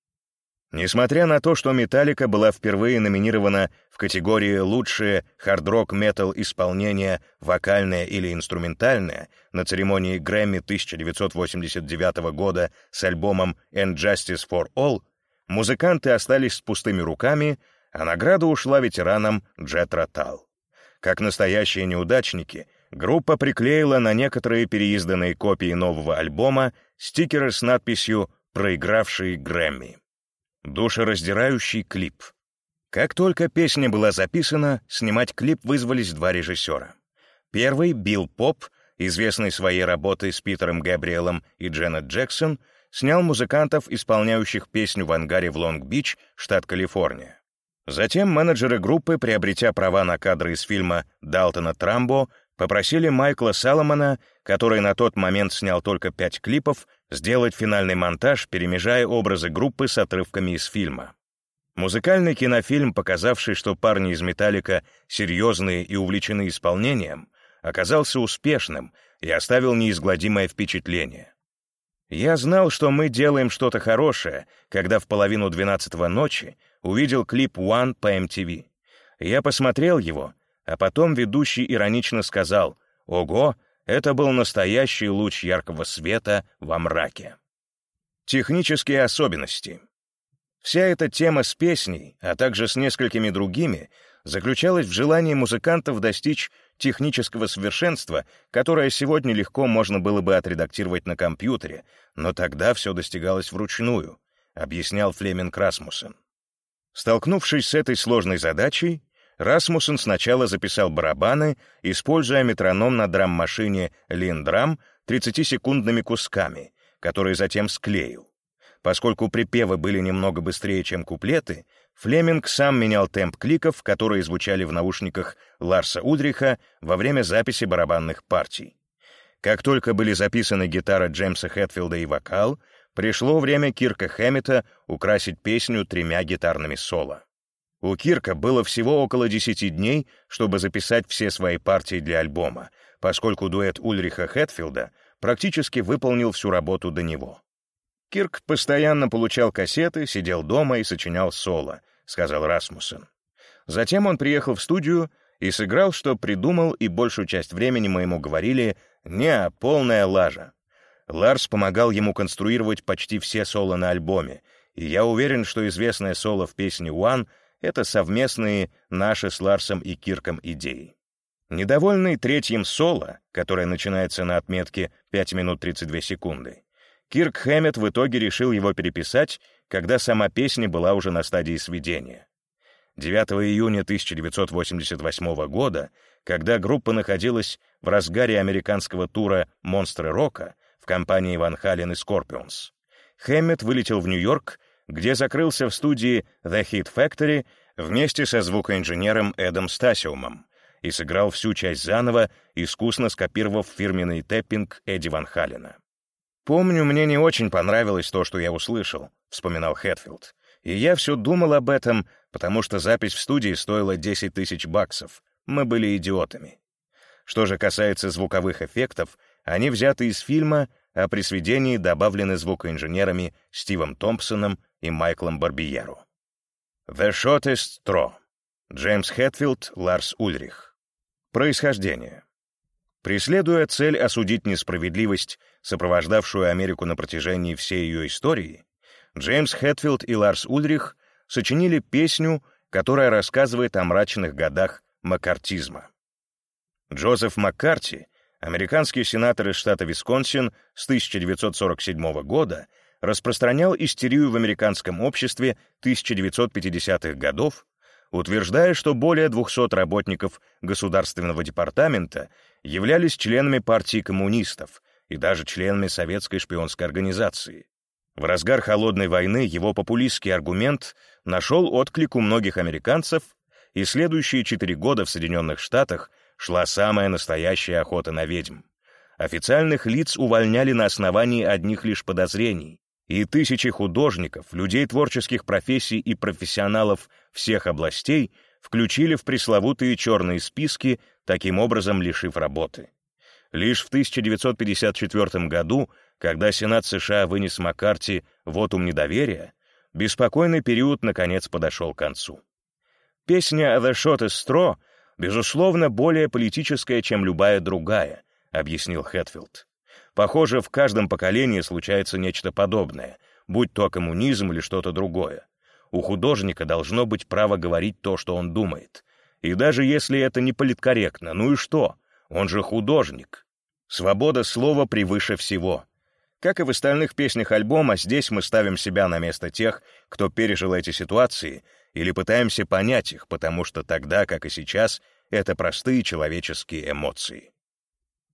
S1: Несмотря на то, что «Металлика» была впервые номинирована в категории «Лучшее хард-рок-метал исполнение, вокальное или инструментальное» на церемонии Грэмми 1989 года с альбомом «And Justice for All», музыканты остались с пустыми руками, а награда ушла ветеранам Джет Ротал. Как настоящие неудачники, группа приклеила на некоторые переизданные копии нового альбома стикеры с надписью «Проигравший Грэмми». Душераздирающий клип. Как только песня была записана, снимать клип вызвались два режиссера. Первый — Билл Поп, известный своей работой с Питером Габриэлом и Дженнет Джексон, снял музыкантов, исполняющих песню в ангаре в Лонг-Бич, штат Калифорния. Затем менеджеры группы, приобретя права на кадры из фильма «Далтона Трамбо», попросили Майкла Саломона, который на тот момент снял только пять клипов, сделать финальный монтаж, перемежая образы группы с отрывками из фильма. Музыкальный кинофильм, показавший, что парни из «Металлика» серьезные и увлечены исполнением, оказался успешным и оставил неизгладимое впечатление. Я знал, что мы делаем что-то хорошее, когда в половину двенадцатого ночи увидел клип One по MTV. Я посмотрел его, а потом ведущий иронично сказал «Ого, это был настоящий луч яркого света во мраке». Технические особенности. Вся эта тема с песней, а также с несколькими другими, заключалась в желании музыкантов достичь технического совершенства, которое сегодня легко можно было бы отредактировать на компьютере, но тогда все достигалось вручную, объяснял Флеминг Расмуссен. Столкнувшись с этой сложной задачей, Расмуссен сначала записал барабаны, используя метроном на драм-машине Линдрам 30-секундными кусками, которые затем склеил. Поскольку припевы были немного быстрее, чем куплеты, Флеминг сам менял темп кликов, которые звучали в наушниках Ларса Удриха во время записи барабанных партий. Как только были записаны гитара Джеймса Хэтфилда и вокал, пришло время Кирка Хэммета украсить песню тремя гитарными соло. У Кирка было всего около 10 дней, чтобы записать все свои партии для альбома, поскольку дуэт Ульриха Хэтфилда практически выполнил всю работу до него. Кирк постоянно получал кассеты, сидел дома и сочинял соло, сказал Расмуссен. Затем он приехал в студию и сыграл, что придумал, и большую часть времени мы ему говорили «не, полная лажа». Ларс помогал ему конструировать почти все соло на альбоме, и я уверен, что известное соло в песне «One» — это совместные наши с Ларсом и Кирком идеи. Недовольный третьим соло, которое начинается на отметке 5 минут 32 секунды, Кирк Хэммет в итоге решил его переписать, когда сама песня была уже на стадии сведения. 9 июня 1988 года, когда группа находилась в разгаре американского тура «Монстры рока» в компании Van Halen и Скорпионс, Хэммет вылетел в Нью-Йорк, где закрылся в студии The Hit Factory вместе со звукоинженером Эдом Стасиумом и сыграл всю часть заново, искусно скопировав фирменный тэппинг Эдди Ван Халена. «Помню, мне не очень понравилось то, что я услышал», — вспоминал Хэтфилд. «И я все думал об этом, потому что запись в студии стоила 10 тысяч баксов. Мы были идиотами». Что же касается звуковых эффектов, они взяты из фильма, а при сведении добавлены звукоинженерами Стивом Томпсоном и Майклом Барбиеру. «The Shortest Straw» Джеймс Хэтфилд, Ларс Ульрих. Происхождение. Преследуя цель осудить несправедливость, сопровождавшую Америку на протяжении всей ее истории, Джеймс Хэтфилд и Ларс Ульрих сочинили песню, которая рассказывает о мрачных годах маккартизма. Джозеф Маккарти, американский сенатор из штата Висконсин с 1947 года, распространял истерию в американском обществе 1950-х годов, утверждая, что более 200 работников Государственного департамента являлись членами партии коммунистов и даже членами советской шпионской организации. В разгар холодной войны его популистский аргумент нашел отклик у многих американцев, и следующие четыре года в Соединенных Штатах шла самая настоящая охота на ведьм. Официальных лиц увольняли на основании одних лишь подозрений, и тысячи художников, людей творческих профессий и профессионалов всех областей включили в пресловутые черные списки, таким образом лишив работы. Лишь в 1954 году, когда Сенат США вынес Маккарти вотум недоверия, беспокойный период наконец подошел к концу. Песня «The Shot is Straw» безусловно более политическая, чем любая другая, объяснил Хэтфилд. Похоже, в каждом поколении случается нечто подобное, будь то коммунизм или что-то другое. У художника должно быть право говорить то, что он думает. И даже если это не политкорректно, ну и что? Он же художник. Свобода слова превыше всего. Как и в остальных песнях альбома, здесь мы ставим себя на место тех, кто пережил эти ситуации, или пытаемся понять их, потому что тогда, как и сейчас, это простые человеческие эмоции.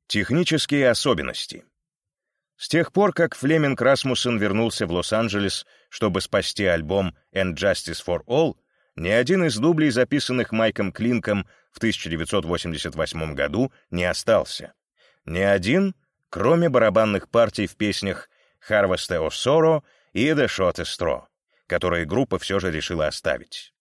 S1: Технические особенности. С тех пор, как Флеминг Расмуссен вернулся в Лос-Анджелес, чтобы спасти альбом «And Justice for All», ни один из дублей, записанных Майком Клинком в 1988 году, не остался. Ни один, кроме барабанных партий в песнях «Harvest of Sorrow» и «The Shot is Straw», которые группа все же решила оставить.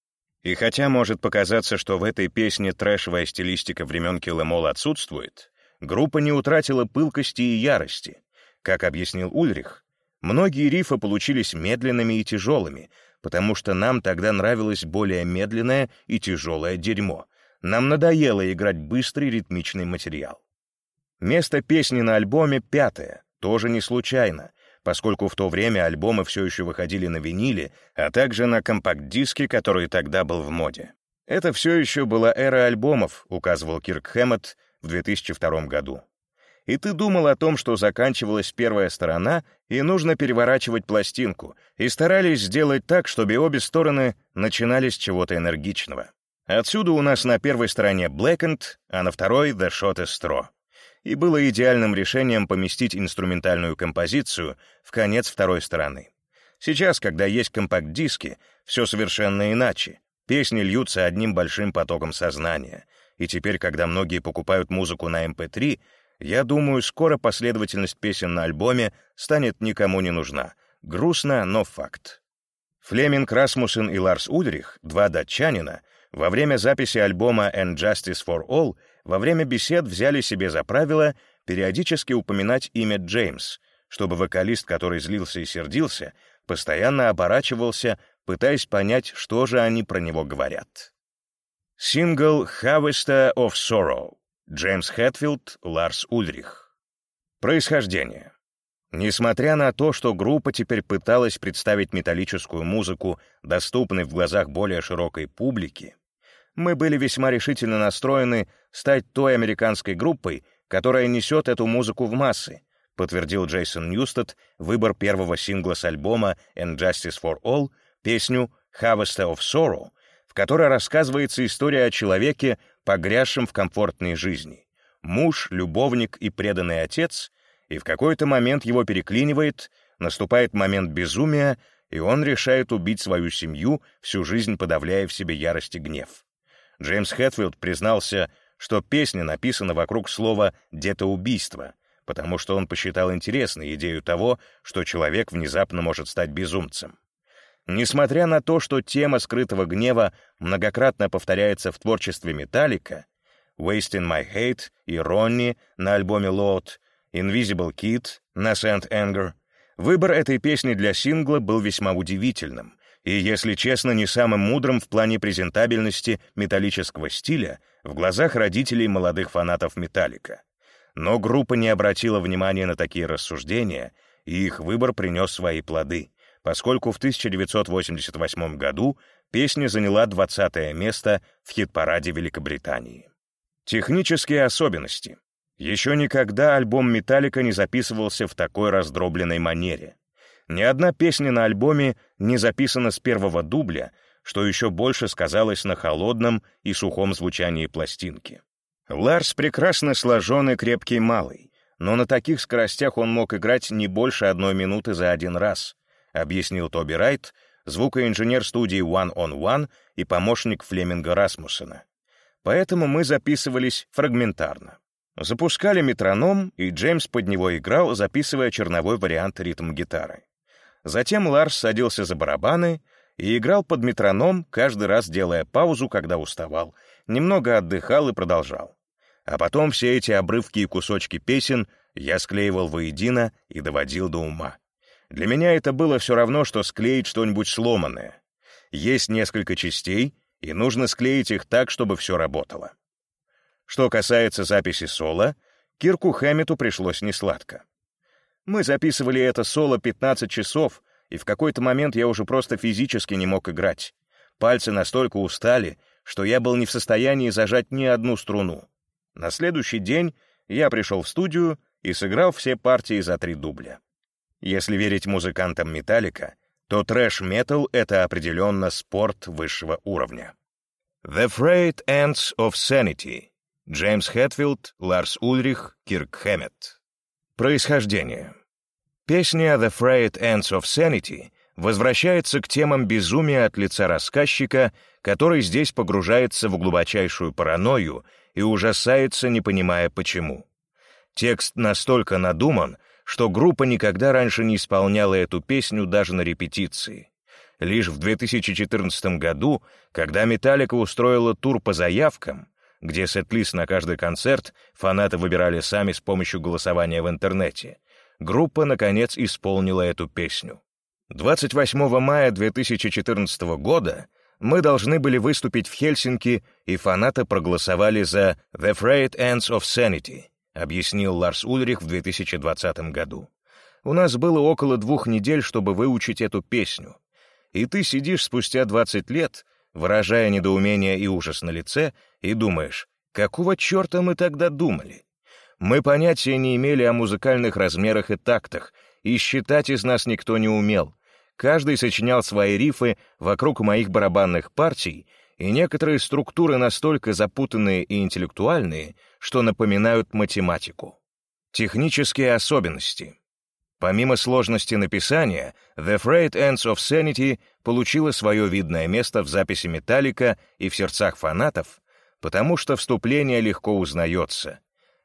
S1: И хотя может показаться, что в этой песне трэшевая стилистика времен Килэмол отсутствует, группа не утратила пылкости и ярости, Как объяснил Ульрих, многие рифы получились медленными и тяжелыми, потому что нам тогда нравилось более медленное и тяжелое дерьмо. Нам надоело играть быстрый ритмичный материал. Место песни на альбоме пятое, тоже не случайно, поскольку в то время альбомы все еще выходили на виниле, а также на компакт-диске, который тогда был в моде. Это все еще была эра альбомов, указывал Кирк Хэммет в 2002 году. И ты думал о том, что заканчивалась первая сторона, и нужно переворачивать пластинку, и старались сделать так, чтобы обе стороны начинали с чего-то энергичного. Отсюда у нас на первой стороне Blackened, а на второй The Shot is Straw и было идеальным решением поместить инструментальную композицию в конец второй стороны. Сейчас, когда есть компакт-диски, все совершенно иначе. Песни льются одним большим потоком сознания. И теперь, когда многие покупают музыку на MP3, эм я думаю, скоро последовательность песен на альбоме станет никому не нужна. Грустно, но факт. Флеминг Расмуссен и Ларс Ульрих, два датчанина, во время записи альбома «And Justice for All» во время бесед взяли себе за правило периодически упоминать имя Джеймс, чтобы вокалист, который злился и сердился, постоянно оборачивался, пытаясь понять, что же они про него говорят. Сингл «Harvester of Sorrow» Джеймс Хэтфилд, Ларс Ульрих. Происхождение. Несмотря на то, что группа теперь пыталась представить металлическую музыку, доступной в глазах более широкой публики, мы были весьма решительно настроены стать той американской группой, которая несет эту музыку в массы, подтвердил Джейсон Ньюстед выбор первого сингла с альбома «And Justice for All» песню «Harvest of Sorrow», в которой рассказывается история о человеке, погрязшем в комфортной жизни. Муж, любовник и преданный отец, и в какой-то момент его переклинивает, наступает момент безумия, и он решает убить свою семью, всю жизнь подавляя в себе ярость и гнев. Джеймс Хэтфилд признался, что песня написана вокруг слова «детоубийство», потому что он посчитал интересной идею того, что человек внезапно может стать безумцем. Несмотря на то, что тема скрытого гнева многократно повторяется в творчестве Металлика, «Wasting My Hate» и «Ронни» на альбоме «Load», «Invisible Kid» на «Sand Anger», выбор этой песни для сингла был весьма удивительным, и, если честно, не самым мудрым в плане презентабельности металлического стиля в глазах родителей молодых фанатов «Металлика». Но группа не обратила внимания на такие рассуждения, и их выбор принес свои плоды, поскольку в 1988 году песня заняла 20 место в хит-параде Великобритании. Технические особенности. Еще никогда альбом «Металлика» не записывался в такой раздробленной манере. Ни одна песня на альбоме не записана с первого дубля, что еще больше сказалось на холодном и сухом звучании пластинки. Ларс прекрасно сложен и крепкий малый, но на таких скоростях он мог играть не больше одной минуты за один раз, объяснил Тоби Райт, звукоинженер студии One on One и помощник Флеминга Расмуссена. Поэтому мы записывались фрагментарно. Запускали метроном, и Джеймс под него играл, записывая черновой вариант ритм-гитары. Затем Ларс садился за барабаны и играл под метроном, каждый раз делая паузу, когда уставал, немного отдыхал и продолжал. А потом все эти обрывки и кусочки песен я склеивал воедино и доводил до ума. Для меня это было все равно, что склеить что-нибудь сломанное. Есть несколько частей, и нужно склеить их так, чтобы все работало. Что касается записи соло, Кирку Хэммету пришлось несладко. Мы записывали это соло 15 часов, и в какой-то момент я уже просто физически не мог играть. Пальцы настолько устали, что я был не в состоянии зажать ни одну струну. На следующий день я пришел в студию и сыграл все партии за три дубля. Если верить музыкантам «Металлика», то трэш-метал — это определенно спорт высшего уровня. The Frayed Ends of Sanity. Джеймс Хэтфилд, Ларс Ульрих, Кирк Хэммет. Происхождение. Песня «The Frayed Ends of Sanity» возвращается к темам безумия от лица рассказчика, который здесь погружается в глубочайшую паранойю и ужасается, не понимая почему. Текст настолько надуман, что группа никогда раньше не исполняла эту песню даже на репетиции. Лишь в 2014 году, когда «Металлика» устроила тур по заявкам, где сет-лист на каждый концерт фанаты выбирали сами с помощью голосования в интернете — группа, наконец, исполнила эту песню. 28 мая 2014 года мы должны были выступить в Хельсинки, и фанаты проголосовали за «The Frayed Ends of Sanity», объяснил Ларс Ульрих в 2020 году. У нас было около двух недель, чтобы выучить эту песню. И ты сидишь спустя 20 лет, выражая недоумение и ужас на лице, и думаешь, какого черта мы тогда думали? Мы понятия не имели о музыкальных размерах и тактах, и считать из нас никто не умел. Каждый сочинял свои рифы вокруг моих барабанных партий, и некоторые структуры настолько запутанные и интеллектуальные, что напоминают математику. Технические особенности. Помимо сложности написания, The Frayed Ends of Sanity получила свое видное место в записи «Металлика» и в сердцах фанатов, потому что вступление легко узнается.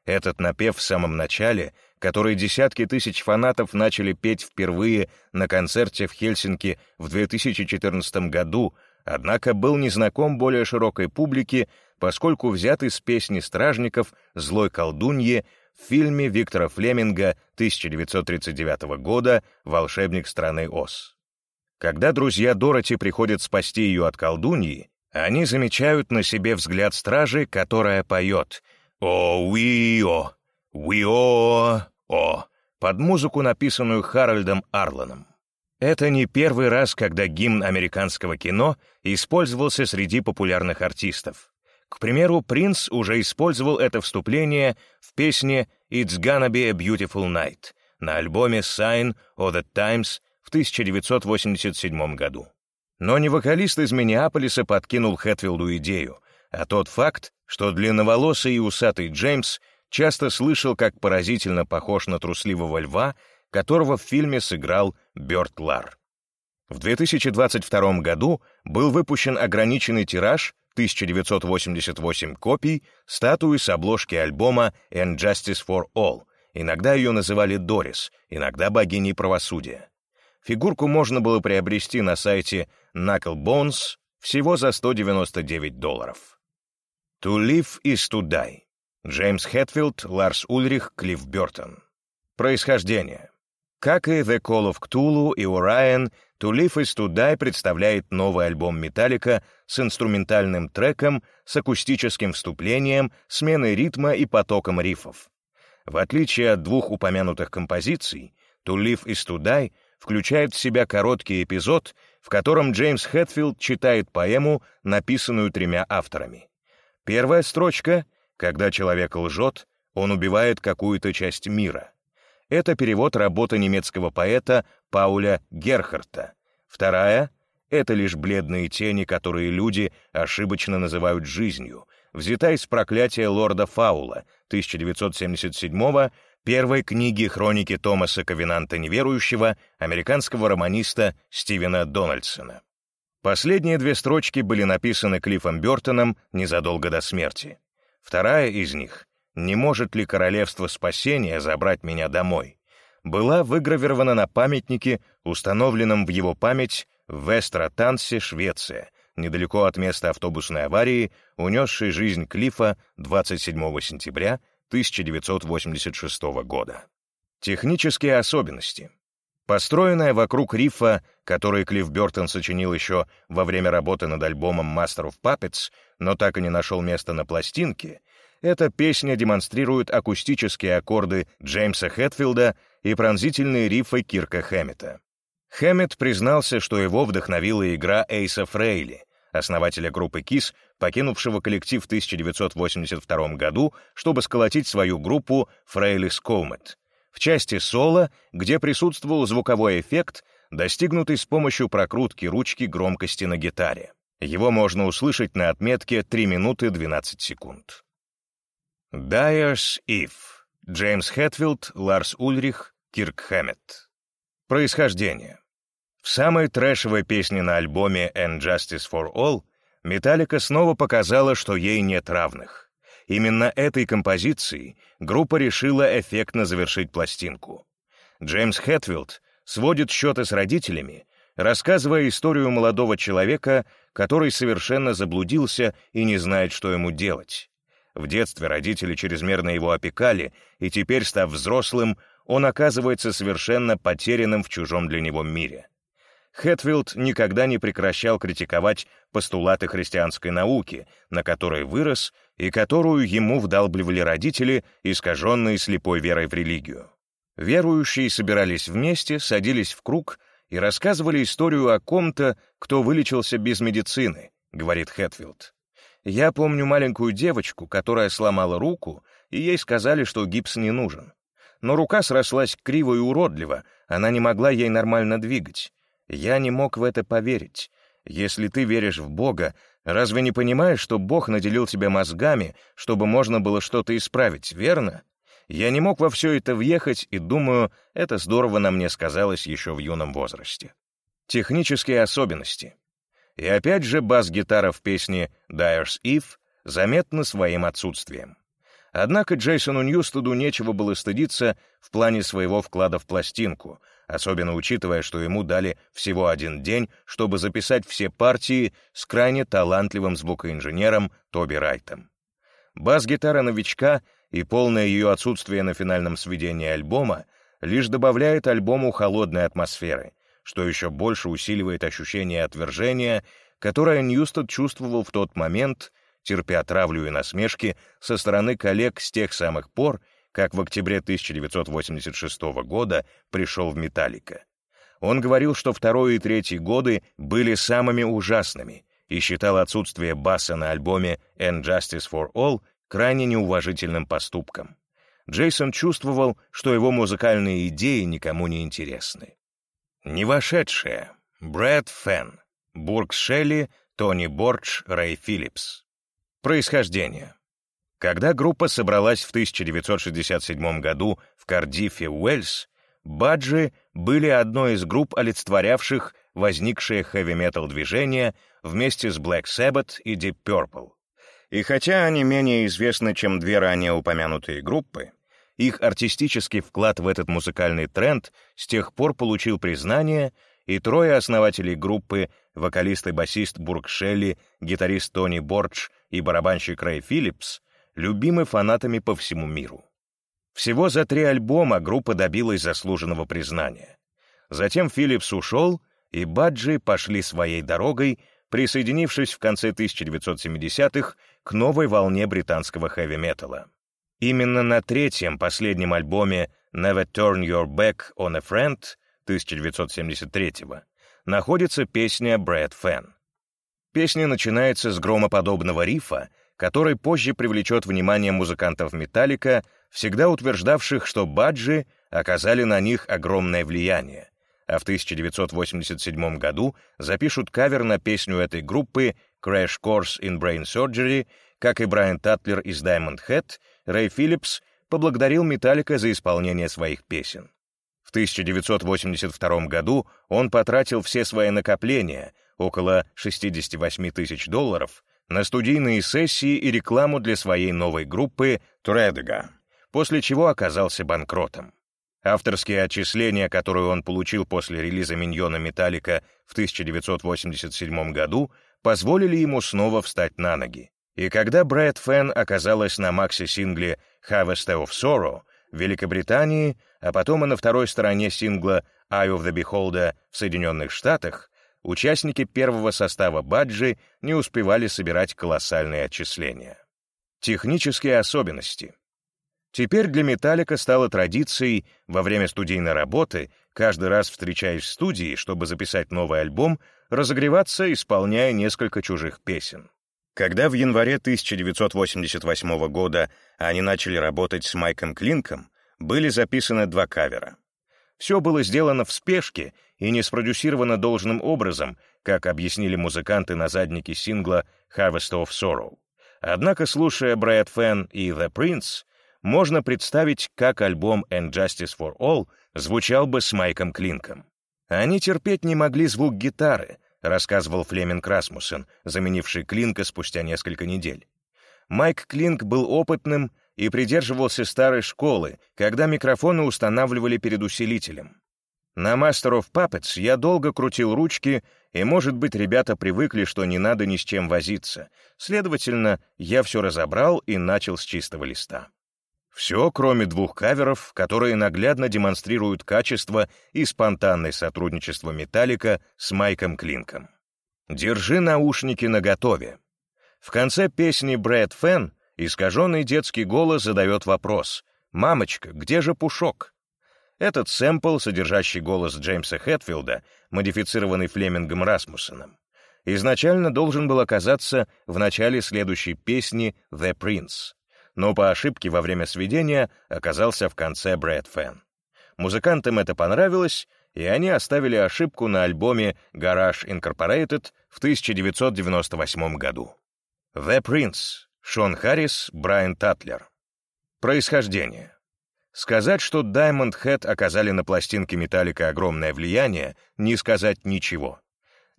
S1: Этот напев в самом начале — который десятки тысяч фанатов начали петь впервые на концерте в Хельсинки в 2014 году, однако был незнаком более широкой публике, поскольку взят из песни стражников «Злой колдуньи» в фильме Виктора Флеминга 1939 года «Волшебник страны Оз». Когда друзья Дороти приходят спасти ее от колдуньи, они замечают на себе взгляд стражи, которая поет «О, уи-о, «Уио-о» под музыку, написанную Харальдом Арланом. Это не первый раз, когда гимн американского кино использовался среди популярных артистов. К примеру, Принц уже использовал это вступление в песне «It's Gonna Be a Beautiful Night» на альбоме «Sign of the Times» в 1987 году. Но не вокалист из Миннеаполиса подкинул Хэтфилду идею, а тот факт, что длинноволосый и усатый Джеймс — часто слышал, как поразительно похож на трусливого льва, которого в фильме сыграл Бёрд Лар. В 2022 году был выпущен ограниченный тираж 1988 копий статуи с обложки альбома «And Justice for All», иногда ее называли Дорис, иногда богиней правосудия. Фигурку можно было приобрести на сайте Knuckle Bones всего за 199 долларов. To live is to die. Джеймс Хэтфилд, Ларс Ульрих, Клифф Бёртон. Происхождение. Как и The Call of Cthulhu и Orion, To Live is to Die представляет новый альбом Металлика с инструментальным треком, с акустическим вступлением, сменой ритма и потоком рифов. В отличие от двух упомянутых композиций, To Live is to Die включает в себя короткий эпизод, в котором Джеймс Хэтфилд читает поэму, написанную тремя авторами. Первая строчка — когда человек лжет, он убивает какую-то часть мира. Это перевод работы немецкого поэта Пауля Герхарта. Вторая — это лишь бледные тени, которые люди ошибочно называют жизнью, взята из проклятия лорда Фаула 1977 первой книги хроники Томаса Ковенанта Неверующего американского романиста Стивена Дональдсона. Последние две строчки были написаны Клиффом Бёртоном незадолго до смерти. Вторая из них «Не может ли Королевство Спасения забрать меня домой?» была выгравирована на памятнике, установленном в его память в Вестротансе, Швеция, недалеко от места автобусной аварии, унесшей жизнь Клифа 27 сентября 1986 года. Технические особенности. Построенная вокруг рифа, который Клифф Бёртон сочинил еще во время работы над альбомом Master of Puppets, но так и не нашел места на пластинке, эта песня демонстрирует акустические аккорды Джеймса Хэтфилда и пронзительные рифы Кирка Хэммета. Хэммет признался, что его вдохновила игра Эйса Фрейли, основателя группы KISS, покинувшего коллектив в 1982 году, чтобы сколотить свою группу Фрейли Скоумет в части соло, где присутствовал звуковой эффект, достигнутый с помощью прокрутки ручки громкости на гитаре. Его можно услышать на отметке 3 минуты 12 секунд. Dyer's If. Джеймс Хэтфилд, Ларс Ульрих, Кирк Хэммет. Происхождение. В самой трэшевой песне на альбоме And Justice for All Металлика снова показала, что ей нет равных. Именно этой композицией группа решила эффектно завершить пластинку. Джеймс Хэтфилд сводит счеты с родителями, рассказывая историю молодого человека, который совершенно заблудился и не знает, что ему делать. В детстве родители чрезмерно его опекали, и теперь, став взрослым, он оказывается совершенно потерянным в чужом для него мире. Хэтфилд никогда не прекращал критиковать постулаты христианской науки, на которой вырос и которую ему вдалбливали родители, искаженные слепой верой в религию. Верующие собирались вместе, садились в круг и рассказывали историю о ком-то, кто вылечился без медицины, говорит Хэтфилд. Я помню маленькую девочку, которая сломала руку, и ей сказали, что гипс не нужен. Но рука срослась криво и уродливо, она не могла ей нормально двигать. Я не мог в это поверить. Если ты веришь в Бога, разве не понимаешь, что Бог наделил тебя мозгами, чтобы можно было что-то исправить, верно? Я не мог во все это въехать, и думаю, это здорово на мне сказалось еще в юном возрасте. Технические особенности. И опять же бас-гитара в песне «Dyer's Eve» заметна своим отсутствием. Однако Джейсону Ньюстеду нечего было стыдиться в плане своего вклада в пластинку, особенно учитывая, что ему дали всего один день, чтобы записать все партии с крайне талантливым звукоинженером Тоби Райтом. Бас-гитара новичка и полное ее отсутствие на финальном сведении альбома лишь добавляет альбому холодной атмосферы, что еще больше усиливает ощущение отвержения, которое Ньюстед чувствовал в тот момент, терпя травлю и насмешки со стороны коллег с тех самых пор, как в октябре 1986 года пришел в «Металлика». Он говорил, что второй и третий годы были самыми ужасными и считал отсутствие баса на альбоме «And Justice for All» крайне неуважительным поступком. Джейсон чувствовал, что его музыкальные идеи никому не интересны. Не вошедшие. Брэд Фен, Бург Шелли, Тони Бордж, Рэй Филлипс. Происхождение. Когда группа собралась в 1967 году в Кардифе, Уэльс, Баджи были одной из групп, олицетворявших возникшее хэви-метал движение вместе с Black Sabbath и Deep Purple. И хотя они менее известны, чем две ранее упомянутые группы, их артистический вклад в этот музыкальный тренд с тех пор получил признание, и трое основателей группы, вокалист и басист Бург Шелли, гитарист Тони Бордж и барабанщик Рэй Филлипс, любимы фанатами по всему миру. Всего за три альбома группа добилась заслуженного признания. Затем Филлипс ушел, и Баджи пошли своей дорогой, присоединившись в конце 1970-х к новой волне британского хэви-металла. Именно на третьем, последнем альбоме «Never Turn Your Back on a Friend» 1973-го находится песня «Брэд Фэн». Песня начинается с громоподобного рифа, который позже привлечет внимание музыкантов «Металлика», всегда утверждавших, что Баджи оказали на них огромное влияние, а в 1987 году запишут кавер на песню этой группы «Crash Course in Brain Surgery», как и Брайан Татлер из Diamond Head, Рэй Филлипс поблагодарил «Металлика» за исполнение своих песен. В 1982 году он потратил все свои накопления, около 68 тысяч долларов, на студийные сессии и рекламу для своей новой группы «Тредега», после чего оказался банкротом. Авторские отчисления, которые он получил после релиза «Миньона Металлика» в 1987 году, позволили ему снова встать на ноги. И когда Брэд Фэн оказалась на макси-сингле «Harvest of Sorrow» в Великобритании, а потом и на второй стороне сингла «Eye of the Beholder» в Соединенных Штатах, участники первого состава Баджи не успевали собирать колоссальные отчисления. Технические особенности. Теперь для «Металлика» стало традицией во время студийной работы, каждый раз встречаясь в студии, чтобы записать новый альбом, разогреваться, исполняя несколько чужих песен. Когда в январе 1988 года они начали работать с Майком Клинком, были записаны два кавера. Все было сделано в спешке и не спродюсировано должным образом, как объяснили музыканты на заднике сингла «Harvest of Sorrow». Однако, слушая Брэд Фэн и The Prince, можно представить, как альбом «And Justice for All» звучал бы с Майком Клинком. Они терпеть не могли звук гитары, рассказывал Флеминг Расмуссен, заменивший Клинка спустя несколько недель. Майк Клинк был опытным и придерживался старой школы, когда микрофоны устанавливали перед усилителем. На Master of Puppets я долго крутил ручки, и, может быть, ребята привыкли, что не надо ни с чем возиться. Следовательно, я все разобрал и начал с чистого листа. Все, кроме двух каверов, которые наглядно демонстрируют качество и спонтанное сотрудничество Металлика с Майком Клинком. «Держи наушники наготове». В конце песни «Брэд Фэн» искаженный детский голос задает вопрос «Мамочка, где же Пушок?» Этот сэмпл, содержащий голос Джеймса Хэтфилда, модифицированный Флемингом Расмуссеном, изначально должен был оказаться в начале следующей песни «The Prince», но по ошибке во время сведения оказался в конце Брэд Фэн. Музыкантам это понравилось, и они оставили ошибку на альбоме Garage Incorporated в 1998 году. The Prince, Шон Харрис, Брайан Татлер. Происхождение. Сказать, что Diamond Head оказали на пластинке Металлика огромное влияние, не сказать ничего.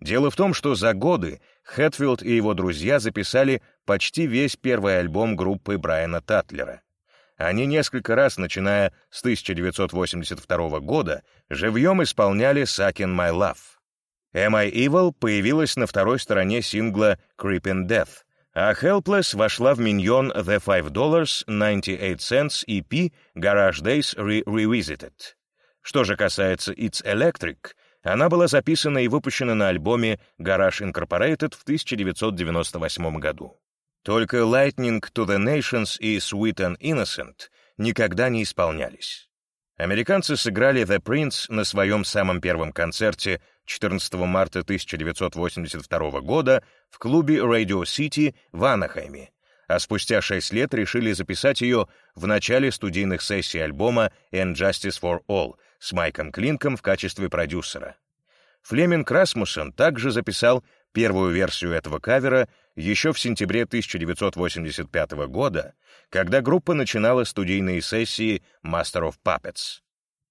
S1: Дело в том, что за годы Хэтфилд и его друзья записали почти весь первый альбом группы Брайана Татлера. Они несколько раз, начиная с 1982 года, живьем исполняли «Suckin' My Love». «Am I Evil» появилась на второй стороне сингла «Creeping Death», а «Helpless» вошла в миньон «The Five Dollars 98 Cents» EP «Garage Days Re Revisited». Что же касается «It's Electric», она была записана и выпущена на альбоме Garage Incorporated в 1998 году. Только Lightning to the Nations и Sweet and Innocent никогда не исполнялись. Американцы сыграли The Prince на своем самом первом концерте 14 марта 1982 года в клубе Radio City в Анахайме, а спустя шесть лет решили записать ее в начале студийных сессий альбома And Justice for All с Майком Клинком в качестве продюсера. Флеминг Расмуссен также записал первую версию этого кавера еще в сентябре 1985 года, когда группа начинала студийные сессии Master of Puppets.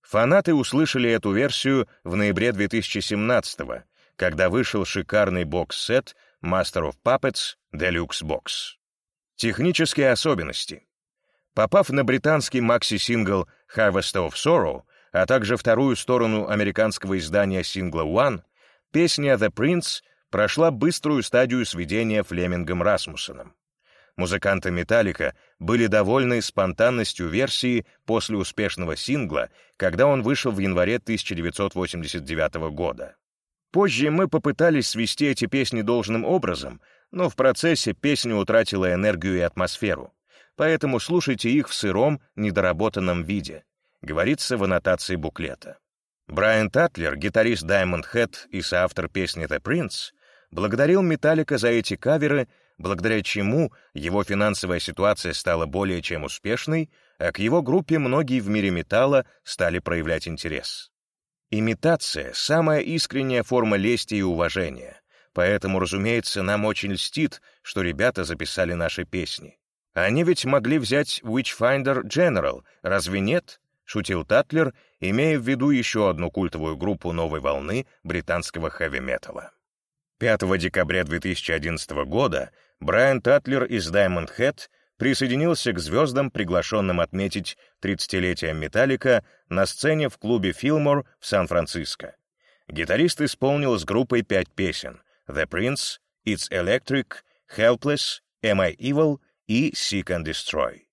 S1: Фанаты услышали эту версию в ноябре 2017 когда вышел шикарный бокс-сет Master of Puppets Deluxe Box. Технические особенности. Попав на британский макси-сингл Harvest of Sorrow, а также вторую сторону американского издания сингла One, песня The Prince прошла быструю стадию сведения Флемингом Расмуссеном. Музыканты «Металлика» были довольны спонтанностью версии после успешного сингла, когда он вышел в январе 1989 года. Позже мы попытались свести эти песни должным образом, но в процессе песня утратила энергию и атмосферу, поэтому слушайте их в сыром, недоработанном виде, говорится в аннотации буклета. Брайан Татлер, гитарист Diamond Head и соавтор песни «The Prince», благодарил Металлика за эти каверы, благодаря чему его финансовая ситуация стала более чем успешной, а к его группе многие в мире металла стали проявлять интерес. Имитация — самая искренняя форма лести и уважения, поэтому, разумеется, нам очень льстит, что ребята записали наши песни. Они ведь могли взять Witchfinder General, разве нет? — шутил Татлер, имея в виду еще одну культовую группу новой волны британского хэви-металла. 5 декабря 2011 года Брайан Татлер из Diamond Head присоединился к звездам, приглашенным отметить 30-летие Металлика на сцене в клубе Филмор в Сан-Франциско. Гитарист исполнил с группой пять песен «The Prince», «It's Electric», «Helpless», «Am I Evil» и «Seek and Destroy».